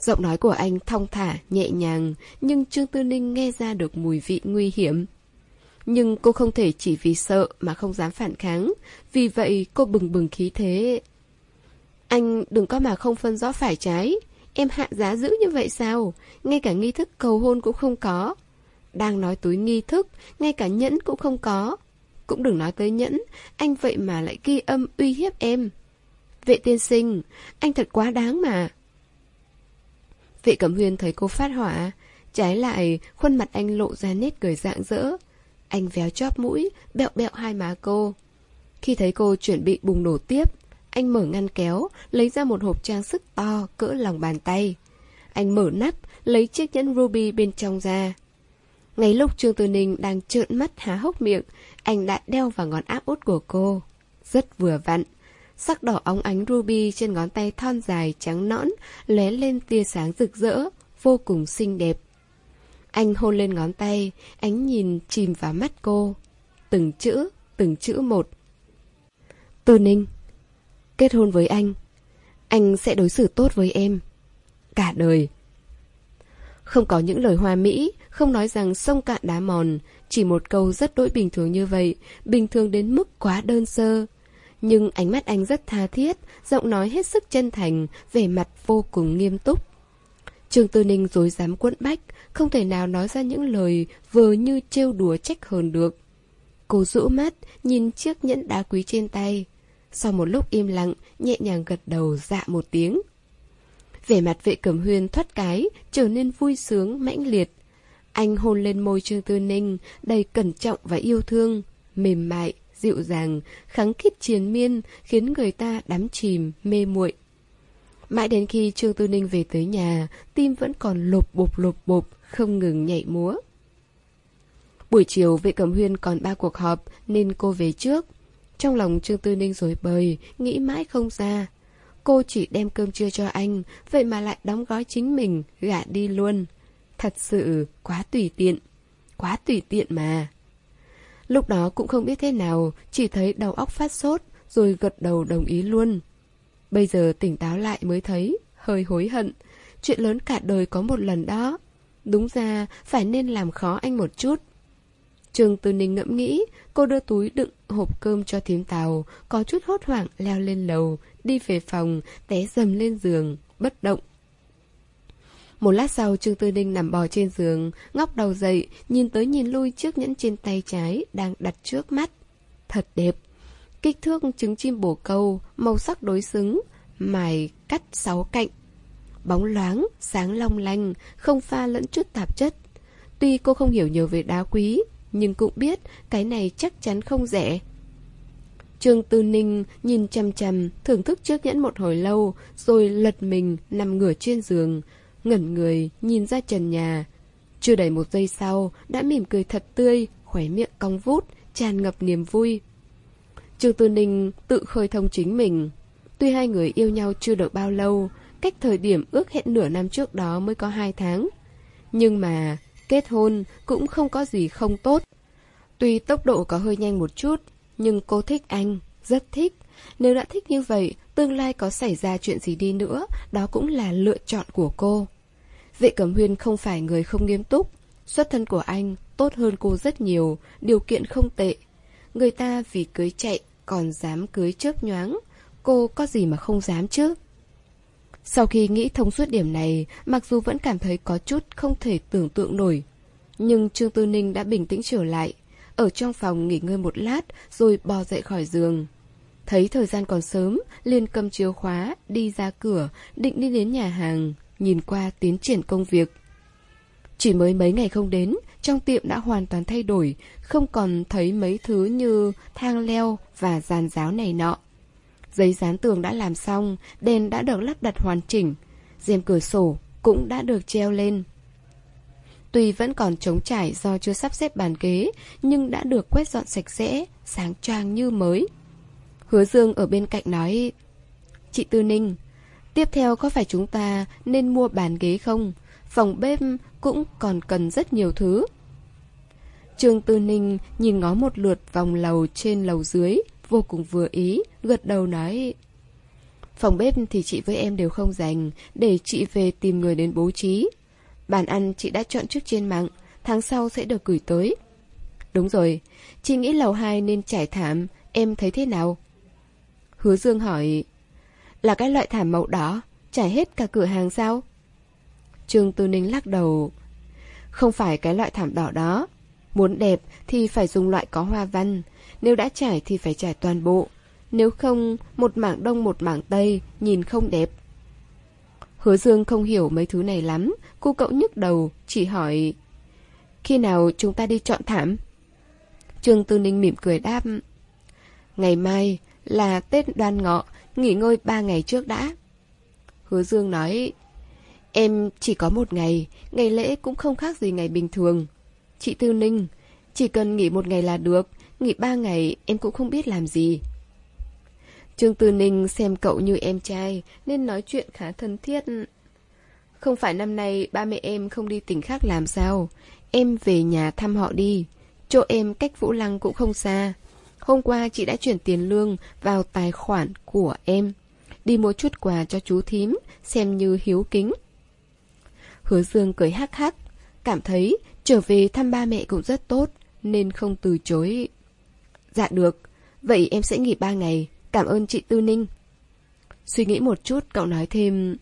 Giọng nói của anh thong thả, nhẹ nhàng, nhưng Trương Tư Ninh nghe ra được mùi vị nguy hiểm. Nhưng cô không thể chỉ vì sợ mà không dám phản kháng, vì vậy cô bừng bừng khí thế. Anh đừng có mà không phân rõ phải trái, em hạ giá dữ như vậy sao? Ngay cả nghi thức cầu hôn cũng không có. Đang nói túi nghi thức, ngay cả nhẫn cũng không có. Cũng đừng nói tới nhẫn, anh vậy mà lại ghi âm uy hiếp em. Vệ tiên sinh, anh thật quá đáng mà. Vệ Cẩm Huyên thấy cô phát hỏa, trái lại khuôn mặt anh lộ ra nét cười rạng rỡ. Anh véo chóp mũi, bẹo bẹo hai má cô. Khi thấy cô chuẩn bị bùng nổ tiếp, anh mở ngăn kéo, lấy ra một hộp trang sức to cỡ lòng bàn tay. Anh mở nắp, lấy chiếc nhẫn ruby bên trong ra. Ngay lúc Trương Tư Ninh đang trợn mắt há hốc miệng, anh đã đeo vào ngón áp út của cô. Rất vừa vặn. Sắc đỏ óng ánh ruby trên ngón tay thon dài trắng nõn lóe lên tia sáng rực rỡ, vô cùng xinh đẹp. Anh hôn lên ngón tay, ánh nhìn chìm vào mắt cô. Từng chữ, từng chữ một. Tư Ninh, kết hôn với anh. Anh sẽ đối xử tốt với em. Cả đời. Không có những lời hoa mỹ, không nói rằng sông cạn đá mòn, chỉ một câu rất đỗi bình thường như vậy, bình thường đến mức quá đơn sơ. Nhưng ánh mắt anh rất tha thiết, giọng nói hết sức chân thành, vẻ mặt vô cùng nghiêm túc. Trương Tư Ninh dối dám quẫn bách, không thể nào nói ra những lời vờ như trêu đùa trách hờn được. Cô rũ mắt, nhìn chiếc nhẫn đá quý trên tay. Sau một lúc im lặng, nhẹ nhàng gật đầu dạ một tiếng. Vẻ mặt vệ cẩm huyên thoát cái, trở nên vui sướng, mãnh liệt. Anh hôn lên môi Trương Tư Ninh, đầy cẩn trọng và yêu thương, mềm mại, dịu dàng, kháng khít triền miên, khiến người ta đắm chìm, mê muội. Mãi đến khi Trương Tư Ninh về tới nhà, tim vẫn còn lột bột lột bột, không ngừng nhảy múa. Buổi chiều vệ cẩm huyên còn ba cuộc họp nên cô về trước. Trong lòng Trương Tư Ninh rối bời, nghĩ mãi không ra. Cô chỉ đem cơm trưa cho anh, vậy mà lại đóng gói chính mình, gả đi luôn. Thật sự quá tùy tiện. Quá tùy tiện mà. Lúc đó cũng không biết thế nào, chỉ thấy đầu óc phát sốt, rồi gật đầu đồng ý luôn. Bây giờ tỉnh táo lại mới thấy, hơi hối hận. Chuyện lớn cả đời có một lần đó. Đúng ra, phải nên làm khó anh một chút. Trường Tư Ninh ngẫm nghĩ, cô đưa túi đựng hộp cơm cho thím tàu, có chút hốt hoảng leo lên lầu, đi về phòng, té dầm lên giường, bất động. Một lát sau Trương Tư Ninh nằm bò trên giường, ngóc đầu dậy, nhìn tới nhìn lui chiếc nhẫn trên tay trái đang đặt trước mắt. Thật đẹp. Kích thước trứng chim bổ câu, màu sắc đối xứng, mài cắt sáu cạnh. Bóng loáng, sáng long lanh, không pha lẫn chút tạp chất. Tuy cô không hiểu nhiều về đá quý, nhưng cũng biết cái này chắc chắn không rẻ. Trương Tư Ninh nhìn chăm chăm, thưởng thức chiếc nhẫn một hồi lâu, rồi lật mình nằm ngửa trên giường, ngẩn người nhìn ra trần nhà. Chưa đầy một giây sau, đã mỉm cười thật tươi, khóe miệng cong vút, tràn ngập niềm vui. Trương Tư Ninh tự khơi thông chính mình. Tuy hai người yêu nhau chưa được bao lâu, cách thời điểm ước hẹn nửa năm trước đó mới có hai tháng. Nhưng mà, kết hôn cũng không có gì không tốt. Tuy tốc độ có hơi nhanh một chút, nhưng cô thích anh, rất thích. Nếu đã thích như vậy, tương lai có xảy ra chuyện gì đi nữa, đó cũng là lựa chọn của cô. Vệ Cẩm Huyên không phải người không nghiêm túc. Xuất thân của anh tốt hơn cô rất nhiều, điều kiện không tệ. Người ta vì cưới chạy còn dám cưới chớp nhoáng. Cô có gì mà không dám chứ? Sau khi nghĩ thông suốt điểm này, mặc dù vẫn cảm thấy có chút không thể tưởng tượng nổi. Nhưng Trương Tư Ninh đã bình tĩnh trở lại, ở trong phòng nghỉ ngơi một lát rồi bò dậy khỏi giường. Thấy thời gian còn sớm, liền cầm chìa khóa, đi ra cửa, định đi đến nhà hàng, nhìn qua tiến triển công việc. Chỉ mới mấy ngày không đến, trong tiệm đã hoàn toàn thay đổi, không còn thấy mấy thứ như thang leo và giàn giáo này nọ. Giấy dán tường đã làm xong, đèn đã được lắp đặt hoàn chỉnh, rèm cửa sổ cũng đã được treo lên. Tuy vẫn còn trống trải do chưa sắp xếp bàn ghế, nhưng đã được quét dọn sạch sẽ, sáng choang như mới. Hứa Dương ở bên cạnh nói, Chị Tư Ninh, tiếp theo có phải chúng ta nên mua bàn ghế không? Phòng bếp cũng còn cần rất nhiều thứ. Trương Tư Ninh nhìn ngó một lượt vòng lầu trên lầu dưới, vô cùng vừa ý, gật đầu nói Phòng bếp thì chị với em đều không dành, để chị về tìm người đến bố trí. Bàn ăn chị đã chọn trước trên mạng, tháng sau sẽ được gửi tới. Đúng rồi, chị nghĩ lầu 2 nên trải thảm, em thấy thế nào? Hứa Dương hỏi, là cái loại thảm màu đó trải hết cả cửa hàng sao? Trương Tư Ninh lắc đầu, không phải cái loại thảm đỏ đó. Muốn đẹp thì phải dùng loại có hoa văn, nếu đã trải thì phải trải toàn bộ. Nếu không, một mảng đông một mảng tây, nhìn không đẹp. Hứa Dương không hiểu mấy thứ này lắm, cô cậu nhức đầu, chỉ hỏi Khi nào chúng ta đi chọn thảm? Trương Tư Ninh mỉm cười đáp Ngày mai là Tết đoan ngọ, nghỉ ngơi ba ngày trước đã. Hứa Dương nói Em chỉ có một ngày, ngày lễ cũng không khác gì ngày bình thường. Chị Tư Ninh, chỉ cần nghỉ một ngày là được, nghỉ ba ngày em cũng không biết làm gì. Trương Tư Ninh xem cậu như em trai nên nói chuyện khá thân thiết. Không phải năm nay ba mẹ em không đi tỉnh khác làm sao. Em về nhà thăm họ đi. Chỗ em cách Vũ Lăng cũng không xa. Hôm qua chị đã chuyển tiền lương vào tài khoản của em. Đi mua chút quà cho chú thím, xem như hiếu kính. Hứa Dương cười hắc hắc, cảm thấy trở về thăm ba mẹ cũng rất tốt, nên không từ chối. Dạ được, vậy em sẽ nghỉ ba ngày, Cảm ơn chị Tư Ninh. Suy nghĩ một chút, cậu nói thêm...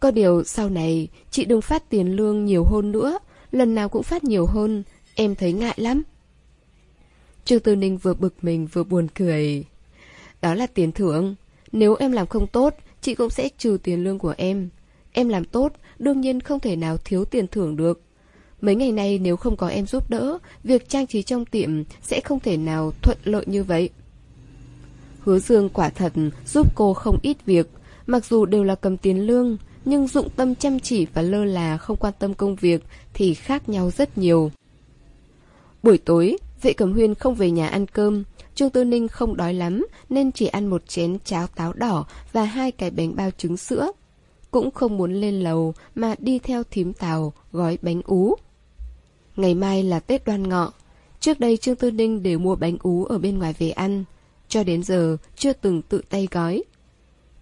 Có điều sau này, chị đừng phát tiền lương nhiều hơn nữa, lần nào cũng phát nhiều hơn, em thấy ngại lắm. Trương Tư Ninh vừa bực mình vừa buồn cười. Đó là tiền thưởng. Nếu em làm không tốt, chị cũng sẽ trừ tiền lương của em. Em làm tốt, đương nhiên không thể nào thiếu tiền thưởng được. Mấy ngày nay nếu không có em giúp đỡ, việc trang trí trong tiệm sẽ không thể nào thuận lợi như vậy. Hứa Dương quả thật giúp cô không ít việc, mặc dù đều là cầm tiền lương, nhưng dụng tâm chăm chỉ và lơ là không quan tâm công việc thì khác nhau rất nhiều. Buổi tối, vệ cẩm huyên không về nhà ăn cơm, Trương Tư Ninh không đói lắm nên chỉ ăn một chén cháo táo đỏ và hai cái bánh bao trứng sữa. Cũng không muốn lên lầu mà đi theo thím tàu gói bánh ú. Ngày mai là Tết đoan ngọ. Trước đây Trương Tư Ninh đều mua bánh ú ở bên ngoài về ăn. Cho đến giờ chưa từng tự tay gói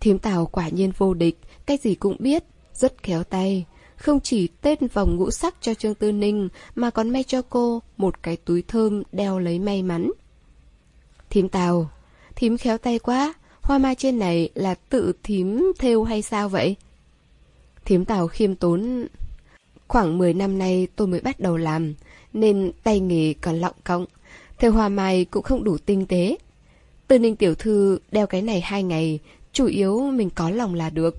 Thím tàu quả nhiên vô địch Cái gì cũng biết Rất khéo tay không chỉ tên vòng ngũ sắc cho Trương Tư Ninh Mà còn may cho cô Một cái túi thơm đeo lấy may mắn Thím Tào Thím khéo tay quá Hoa mai trên này là tự thím thêu hay sao vậy? Thím Tào khiêm tốn Khoảng 10 năm nay tôi mới bắt đầu làm Nên tay nghề còn lọng cộng Thêu hoa mai cũng không đủ tinh tế Tư ninh tiểu thư đeo cái này hai ngày, chủ yếu mình có lòng là được.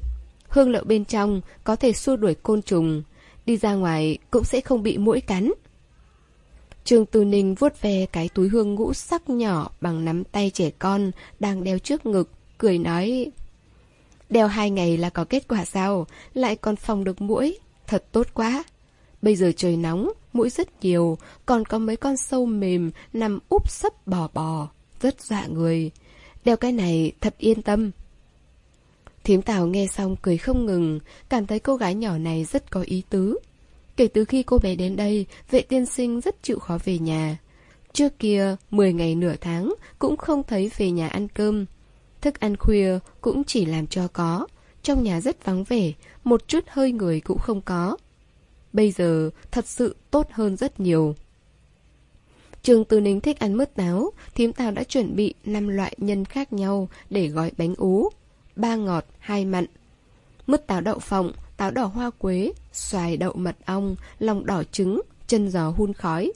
Hương liệu bên trong có thể xua đuổi côn trùng, đi ra ngoài cũng sẽ không bị mũi cắn. Trương Tư Ninh vuốt ve cái túi hương ngũ sắc nhỏ bằng nắm tay trẻ con đang đeo trước ngực, cười nói Đeo hai ngày là có kết quả sao, lại còn phòng được mũi, thật tốt quá. Bây giờ trời nóng, mũi rất nhiều, còn có mấy con sâu mềm nằm úp sấp bò bò rất dọa người. Đeo cái này thật yên tâm. Thím Tào nghe xong cười không ngừng, cảm thấy cô gái nhỏ này rất có ý tứ. Kể từ khi cô bé đến đây, vệ tiên sinh rất chịu khó về nhà. Trước kia, 10 ngày nửa tháng, cũng không thấy về nhà ăn cơm. Thức ăn khuya cũng chỉ làm cho có. Trong nhà rất vắng vẻ, một chút hơi người cũng không có. Bây giờ, thật sự tốt hơn rất nhiều. Trường Tư Ninh thích ăn mứt táo, thím tào đã chuẩn bị 5 loại nhân khác nhau để gói bánh ú. Ba ngọt, hai mặn. Mứt táo đậu phộng, táo đỏ hoa quế, xoài đậu mật ong, lòng đỏ trứng, chân giò hun khói.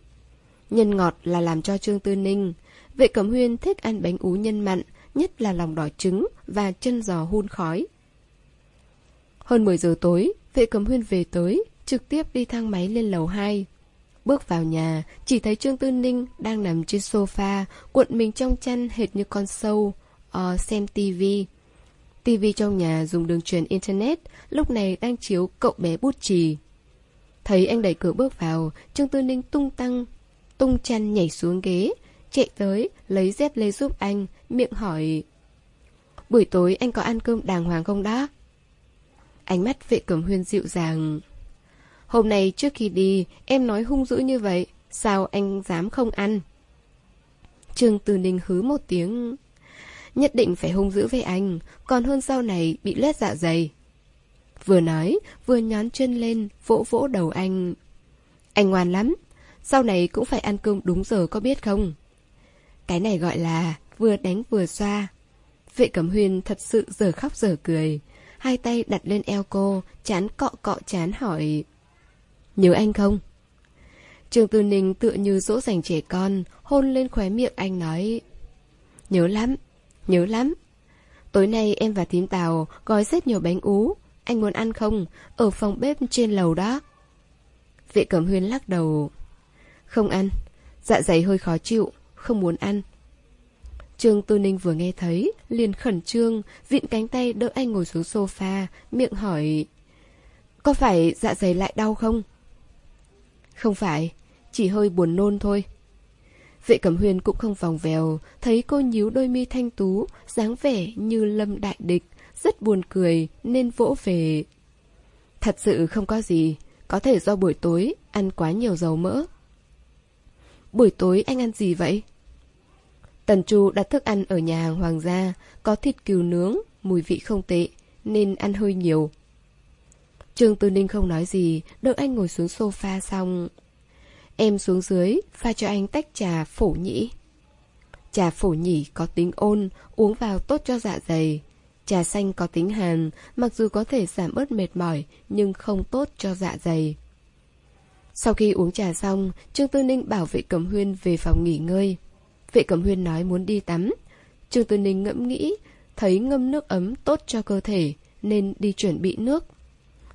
Nhân ngọt là làm cho Trương Tư Ninh. Vệ Cẩm Huyên thích ăn bánh ú nhân mặn, nhất là lòng đỏ trứng và chân giò hun khói. Hơn 10 giờ tối, vệ Cẩm Huyên về tới, trực tiếp đi thang máy lên lầu 2. Bước vào nhà, chỉ thấy Trương Tư Ninh đang nằm trên sofa, cuộn mình trong chăn hệt như con sâu. uh, xem tivi. Tivi trong nhà dùng đường truyền Internet, lúc này đang chiếu cậu bé bút chì. Thấy anh đẩy cửa bước vào, Trương Tư Ninh tung tăng, tung chăn nhảy xuống ghế, chạy tới, lấy dép lê giúp anh, miệng hỏi Buổi tối anh có ăn cơm đàng hoàng không đã? Ánh mắt vệ cẩm huyên dịu dàng Hôm nay trước khi đi Em nói hung dữ như vậy Sao anh dám không ăn Trương Từ Ninh hứ một tiếng Nhất định phải hung dữ với anh Còn hơn sau này bị lết dạ dày Vừa nói Vừa nhón chân lên Vỗ vỗ đầu anh Anh ngoan lắm Sau này cũng phải ăn cơm đúng giờ có biết không Cái này gọi là Vừa đánh vừa xoa Vệ Cẩm Huyên thật sự giờ khóc giờ cười. Hai tay đặt lên eo cô, chán cọ cọ chán hỏi. Nhớ anh không? Trường Tư Ninh tựa như dỗ dành trẻ con, hôn lên khóe miệng anh nói. Nhớ lắm, nhớ lắm. Tối nay em và thím Tào gói rất nhiều bánh ú. Anh muốn ăn không? Ở phòng bếp trên lầu đó. Vệ Cẩm Huyên lắc đầu. Không ăn. Dạ dày hơi khó chịu, không muốn ăn. Trương Tư Ninh vừa nghe thấy, liền khẩn trương, vịn cánh tay đỡ anh ngồi xuống sofa, miệng hỏi Có phải dạ dày lại đau không? Không phải, chỉ hơi buồn nôn thôi. Vệ Cẩm Huyền cũng không vòng vèo, thấy cô nhíu đôi mi thanh tú, dáng vẻ như lâm đại địch, rất buồn cười nên vỗ về. Thật sự không có gì, có thể do buổi tối ăn quá nhiều dầu mỡ. Buổi tối anh ăn gì vậy? Tần Chu đặt thức ăn ở nhà hàng hoàng gia, có thịt cừu nướng, mùi vị không tệ, nên ăn hơi nhiều. Trương Tư Ninh không nói gì, đợi anh ngồi xuống sofa xong. Em xuống dưới, pha cho anh tách trà phổ nhĩ. Trà phổ nhĩ có tính ôn, uống vào tốt cho dạ dày. Trà xanh có tính hàn, mặc dù có thể giảm bớt mệt mỏi, nhưng không tốt cho dạ dày. Sau khi uống trà xong, Trương Tư Ninh bảo vệ Cẩm Huyên về phòng nghỉ ngơi. Vệ Cẩm Huyên nói muốn đi tắm. Trương Tư Ninh ngẫm nghĩ, thấy ngâm nước ấm tốt cho cơ thể, nên đi chuẩn bị nước.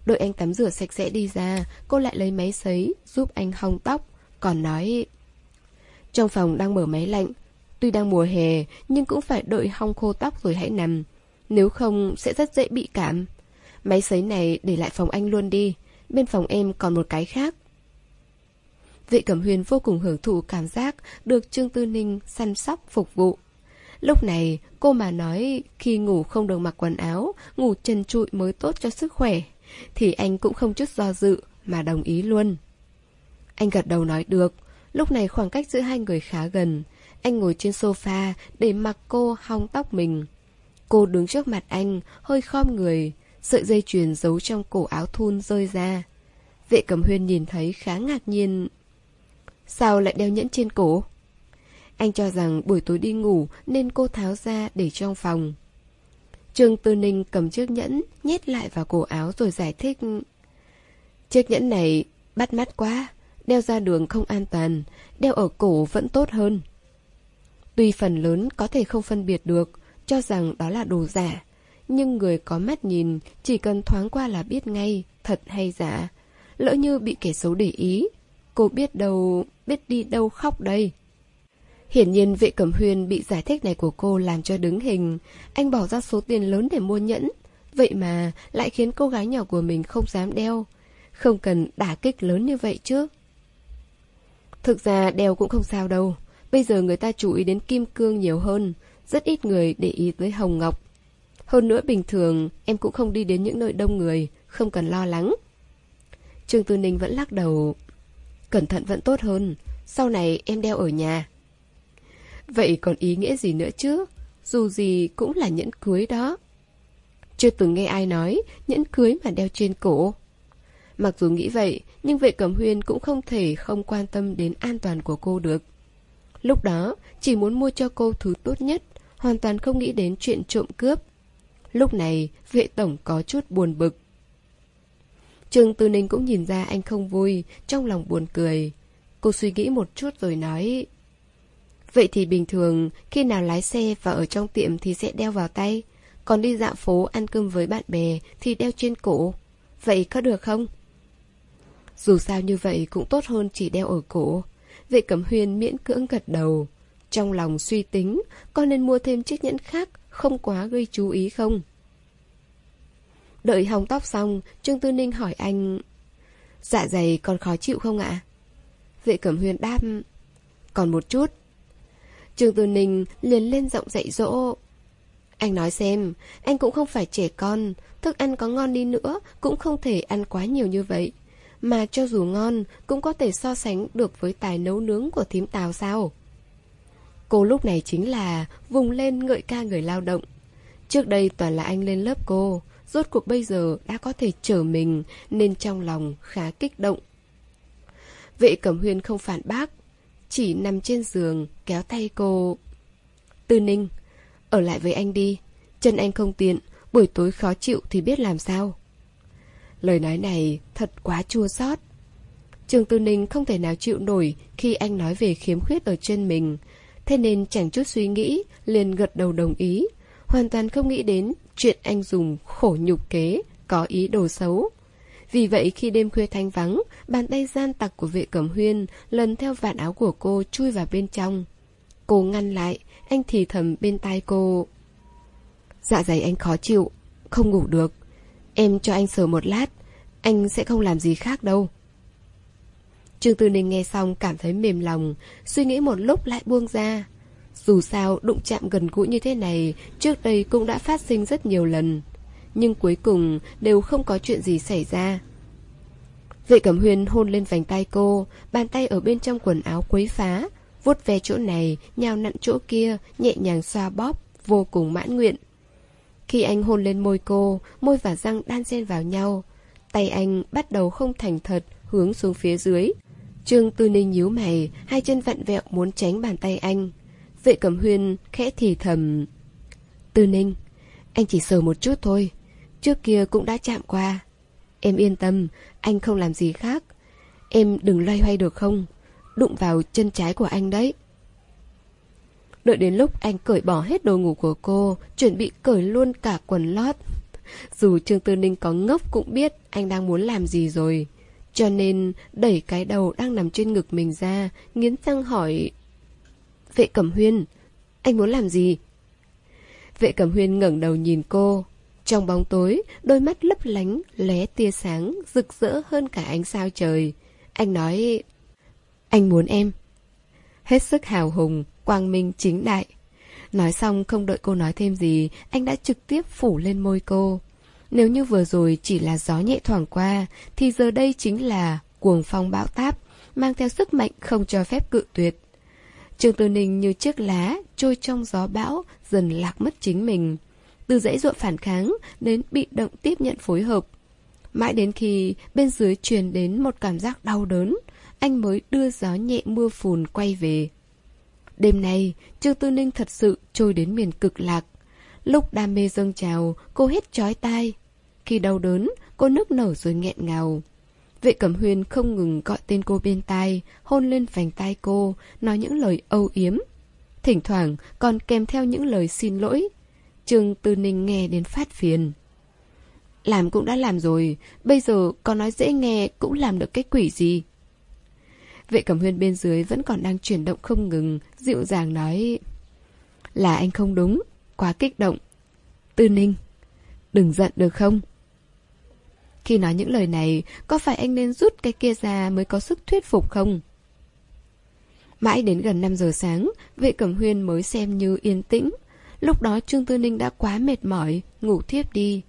Đợi anh tắm rửa sạch sẽ đi ra, cô lại lấy máy sấy, giúp anh hong tóc, còn nói... Trong phòng đang mở máy lạnh, tuy đang mùa hè, nhưng cũng phải đợi hong khô tóc rồi hãy nằm. Nếu không, sẽ rất dễ bị cảm. Máy sấy này để lại phòng anh luôn đi, bên phòng em còn một cái khác. Vệ Cẩm Huyền vô cùng hưởng thụ cảm giác được Trương Tư Ninh săn sóc phục vụ. Lúc này, cô mà nói khi ngủ không được mặc quần áo, ngủ chân trụi mới tốt cho sức khỏe, thì anh cũng không chút do dự mà đồng ý luôn. Anh gật đầu nói được, lúc này khoảng cách giữa hai người khá gần. Anh ngồi trên sofa để mặc cô hong tóc mình. Cô đứng trước mặt anh, hơi khom người, sợi dây chuyền giấu trong cổ áo thun rơi ra. Vệ cầm Huyên nhìn thấy khá ngạc nhiên Sao lại đeo nhẫn trên cổ? Anh cho rằng buổi tối đi ngủ nên cô tháo ra để trong phòng. Trương Tư Ninh cầm chiếc nhẫn, nhét lại vào cổ áo rồi giải thích. Chiếc nhẫn này bắt mắt quá, đeo ra đường không an toàn, đeo ở cổ vẫn tốt hơn. Tuy phần lớn có thể không phân biệt được, cho rằng đó là đồ giả, nhưng người có mắt nhìn chỉ cần thoáng qua là biết ngay, thật hay giả. Lỡ như bị kẻ xấu để ý, Cô biết đâu, biết đi đâu khóc đây. Hiển nhiên vệ cẩm huyên bị giải thích này của cô làm cho đứng hình. Anh bỏ ra số tiền lớn để mua nhẫn. Vậy mà lại khiến cô gái nhỏ của mình không dám đeo. Không cần đả kích lớn như vậy chứ. Thực ra đeo cũng không sao đâu. Bây giờ người ta chú ý đến kim cương nhiều hơn. Rất ít người để ý tới hồng ngọc. Hơn nữa bình thường, em cũng không đi đến những nơi đông người. Không cần lo lắng. Trương Tư Ninh vẫn lắc đầu. Cẩn thận vẫn tốt hơn Sau này em đeo ở nhà Vậy còn ý nghĩa gì nữa chứ Dù gì cũng là nhẫn cưới đó Chưa từng nghe ai nói Nhẫn cưới mà đeo trên cổ Mặc dù nghĩ vậy nhưng vệ cẩm huyên cũng không thể không quan tâm đến an toàn của cô được Lúc đó chỉ muốn mua cho cô thứ tốt nhất Hoàn toàn không nghĩ đến chuyện trộm cướp Lúc này vệ tổng có chút buồn bực Trương Tư Ninh cũng nhìn ra anh không vui, trong lòng buồn cười. Cô suy nghĩ một chút rồi nói... Vậy thì bình thường, khi nào lái xe và ở trong tiệm thì sẽ đeo vào tay. Còn đi dạo phố ăn cơm với bạn bè thì đeo trên cổ. Vậy có được không? Dù sao như vậy cũng tốt hơn chỉ đeo ở cổ. Vệ Cẩm Huyên miễn cưỡng gật đầu. Trong lòng suy tính, có nên mua thêm chiếc nhẫn khác không quá gây chú ý không? Đợi hồng tóc xong, Trương Tư Ninh hỏi anh Dạ dày còn khó chịu không ạ? Vệ Cẩm Huyên đáp Còn một chút Trương Tư Ninh liền lên giọng dạy dỗ Anh nói xem Anh cũng không phải trẻ con Thức ăn có ngon đi nữa Cũng không thể ăn quá nhiều như vậy mà cho dù ngon, Cũng có thể so sánh được với tài nấu nướng của thím Tào sao? Cô lúc này chính là Vùng lên ngợi ca người lao động. Trước đây toàn là anh lên lớp cô, Rốt cuộc bây giờ đã có thể trở mình, Nên trong lòng khá kích động. Vệ Cẩm Huyên không phản bác, Chỉ nằm trên giường, Kéo tay cô. Tư Ninh, Ở lại với anh đi, Chân anh không tiện, Buổi tối khó chịu thì biết làm sao? Lời nói này thật quá chua xót. Trường Tư Ninh không thể nào chịu nổi Khi anh nói về khiếm khuyết ở trên mình. Thế nên chẳng chút suy nghĩ, liền gật đầu đồng ý. Hoàn toàn không nghĩ đến Chuyện anh dùng khổ nhục kế, Có ý đồ xấu. Vì vậy khi đêm khuya thanh vắng, Bàn tay gian tặc của vệ cẩm huyên Lần theo vạt áo của cô chui vào bên trong. Cô ngăn lại, Anh thì thầm bên tai cô. Dạ dày anh khó chịu, Không ngủ được. Em cho anh sờ một lát Anh sẽ không làm gì khác đâu Trương Tư Ninh nghe xong cảm thấy mềm lòng Suy nghĩ một lúc lại buông ra dù sao, đụng chạm gần gũi như thế này trước đây cũng đã phát sinh rất nhiều lần. Nhưng cuối cùng đều không có chuyện gì xảy ra. Vệ Cẩm Huyền hôn lên vành tay cô, bàn tay ở bên trong quần áo quấy phá, vuốt ve chỗ này, nhào nặn chỗ kia, nhẹ nhàng xoa bóp, vô cùng mãn nguyện. Khi anh hôn lên môi cô, môi và răng đan xen vào nhau, tay anh bắt đầu không thành thật, hướng xuống phía dưới. Trương Tư Ninh nhíu mày, hai chân vặn vẹo muốn tránh bàn tay anh. Vệ cẩm huyên khẽ thì thầm Tư ninh Anh chỉ sờ một chút thôi. Trước kia cũng đã chạm qua. Em yên tâm Anh không làm gì khác. Em đừng loay hoay được không? Đụng vào chân trái của anh đấy. Đợi đến lúc anh cởi bỏ hết đồ ngủ của cô Chuẩn bị cởi luôn cả quần lót Dù Trương Tư Ninh có ngốc cũng biết Anh đang muốn làm gì rồi Cho nên đẩy cái đầu đang nằm trên ngực mình ra Nghiến răng hỏi Vệ Cẩm Huyên, anh muốn làm gì? Vệ Cẩm Huyên ngẩng đầu nhìn cô. Trong bóng tối, đôi mắt lấp lánh, lé tia sáng, rực rỡ hơn cả ánh sao trời. Anh nói... Anh muốn em. Hết sức hào hùng, quang minh chính đại. Nói xong không đợi cô nói thêm gì, anh đã trực tiếp phủ lên môi cô. Nếu như vừa rồi chỉ là gió nhẹ thoảng qua, thì giờ đây chính là cuồng phong bão táp, mang theo sức mạnh không cho phép cự tuyệt. Trường Tư Ninh như chiếc lá trôi trong gió bão, dần lạc mất chính mình. Từ dãy ruộng phản kháng đến bị động tiếp nhận phối hợp. Mãi đến khi bên dưới truyền đến một cảm giác đau đớn, anh mới đưa gió nhẹ mưa phùn quay về. Đêm nay, Trương Tư Ninh thật sự trôi đến miền cực lạc. Lúc đam mê dâng trào, cô hết chói tai. Khi đau đớn, cô nức nở rồi nghẹn ngào. Vệ Cẩm Huyên không ngừng gọi tên cô bên tai, hôn lên vành tai cô, nói những lời âu yếm. Thỉnh thoảng còn kèm theo những lời xin lỗi. Trương Tư Ninh nghe đến phát phiền. Làm cũng đã làm rồi, bây giờ có nói dễ nghe cũng làm được cái quỷ gì. Vệ Cẩm Huyên bên dưới vẫn còn đang chuyển động không ngừng, dịu dàng nói Là anh không đúng, quá kích động. Tư Ninh, đừng giận được không? Khi nói những lời này, có phải anh nên rút cái kia ra mới có sức thuyết phục không? Mãi đến gần 5 giờ sáng, vệ cẩm huyên mới xem như yên tĩnh. Lúc đó Trương Tư Ninh đã quá mệt mỏi, ngủ thiếp đi.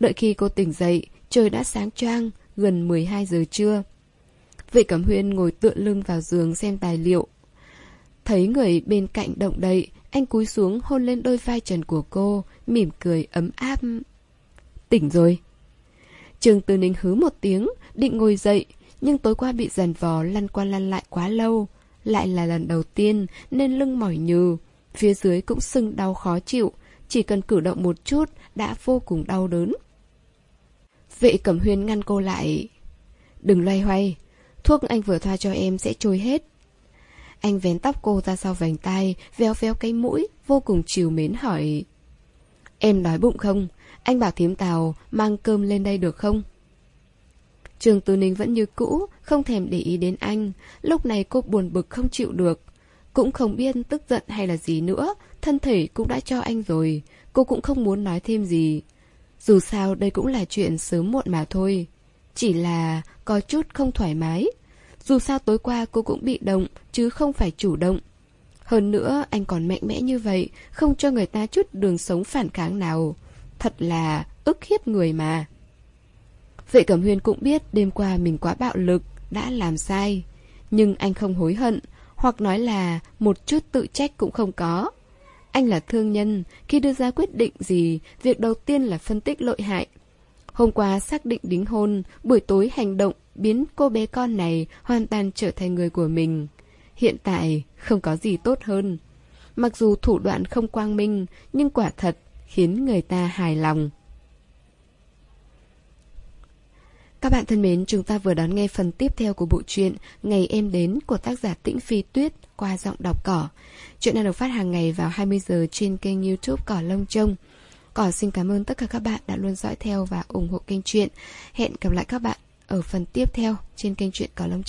Đợi khi cô tỉnh dậy, trời đã sáng choang, gần 12 giờ trưa. Vệ cẩm huyên ngồi tựa lưng vào giường xem tài liệu. Thấy người bên cạnh động đậy, anh cúi xuống hôn lên đôi vai trần của cô, mỉm cười ấm áp. Tỉnh rồi. trường Tư Ninh hứ một tiếng, định ngồi dậy, nhưng tối qua bị dần vò lăn qua lăn lại quá lâu. Lại là lần đầu tiên nên lưng mỏi nhừ, phía dưới cũng sưng đau khó chịu, chỉ cần cử động một chút đã vô cùng đau đớn. Vệ Cẩm Huyên ngăn cô lại. Đừng loay hoay, thuốc anh vừa thoa cho em sẽ trôi hết. Anh vén tóc cô ra sau vành tay, véo véo cái mũi, vô cùng chiều mến hỏi. Em đói bụng không? Anh bảo thím tàu mang cơm lên đây được không? Trường Tư Ninh vẫn như cũ, không thèm để ý đến anh. Lúc này cô buồn bực không chịu được. Cũng không biết tức giận hay là gì nữa, thân thể cũng đã cho anh rồi, cô cũng không muốn nói thêm gì. Dù sao đây cũng là chuyện sớm muộn mà thôi. Chỉ là có chút không thoải mái. Dù sao tối qua cô cũng bị động, chứ không phải chủ động. Hơn nữa, anh còn mạnh mẽ như vậy, không cho người ta chút đường sống phản kháng nào. Thật là ức hiếp người mà. Vệ Cẩm Huyên cũng biết đêm qua mình quá bạo lực, đã làm sai. Nhưng anh không hối hận, hoặc nói là một chút tự trách cũng không có. Anh là thương nhân, khi đưa ra quyết định gì, việc đầu tiên là phân tích lợi hại. Hôm qua xác định đính hôn, buổi tối hành động biến cô bé con này hoàn toàn trở thành người của mình. Hiện tại không có gì tốt hơn. Mặc dù thủ đoạn không quang minh, nhưng quả thật khiến người ta hài lòng. Các bạn thân mến, chúng ta vừa đón nghe phần tiếp theo của bộ truyện Ngày em đến của tác giả Tĩnh Phi Tuyết qua giọng đọc cỏ. Chuyện đang được phát hàng ngày vào 20 giờ trên kênh youtube Cỏ Lông Trông. Cỏ, xin cảm ơn tất cả các bạn đã luôn dõi theo và ủng hộ kênh truyện. Hẹn gặp lại các bạn ở phần tiếp theo trên kênh truyện Cỏ Lông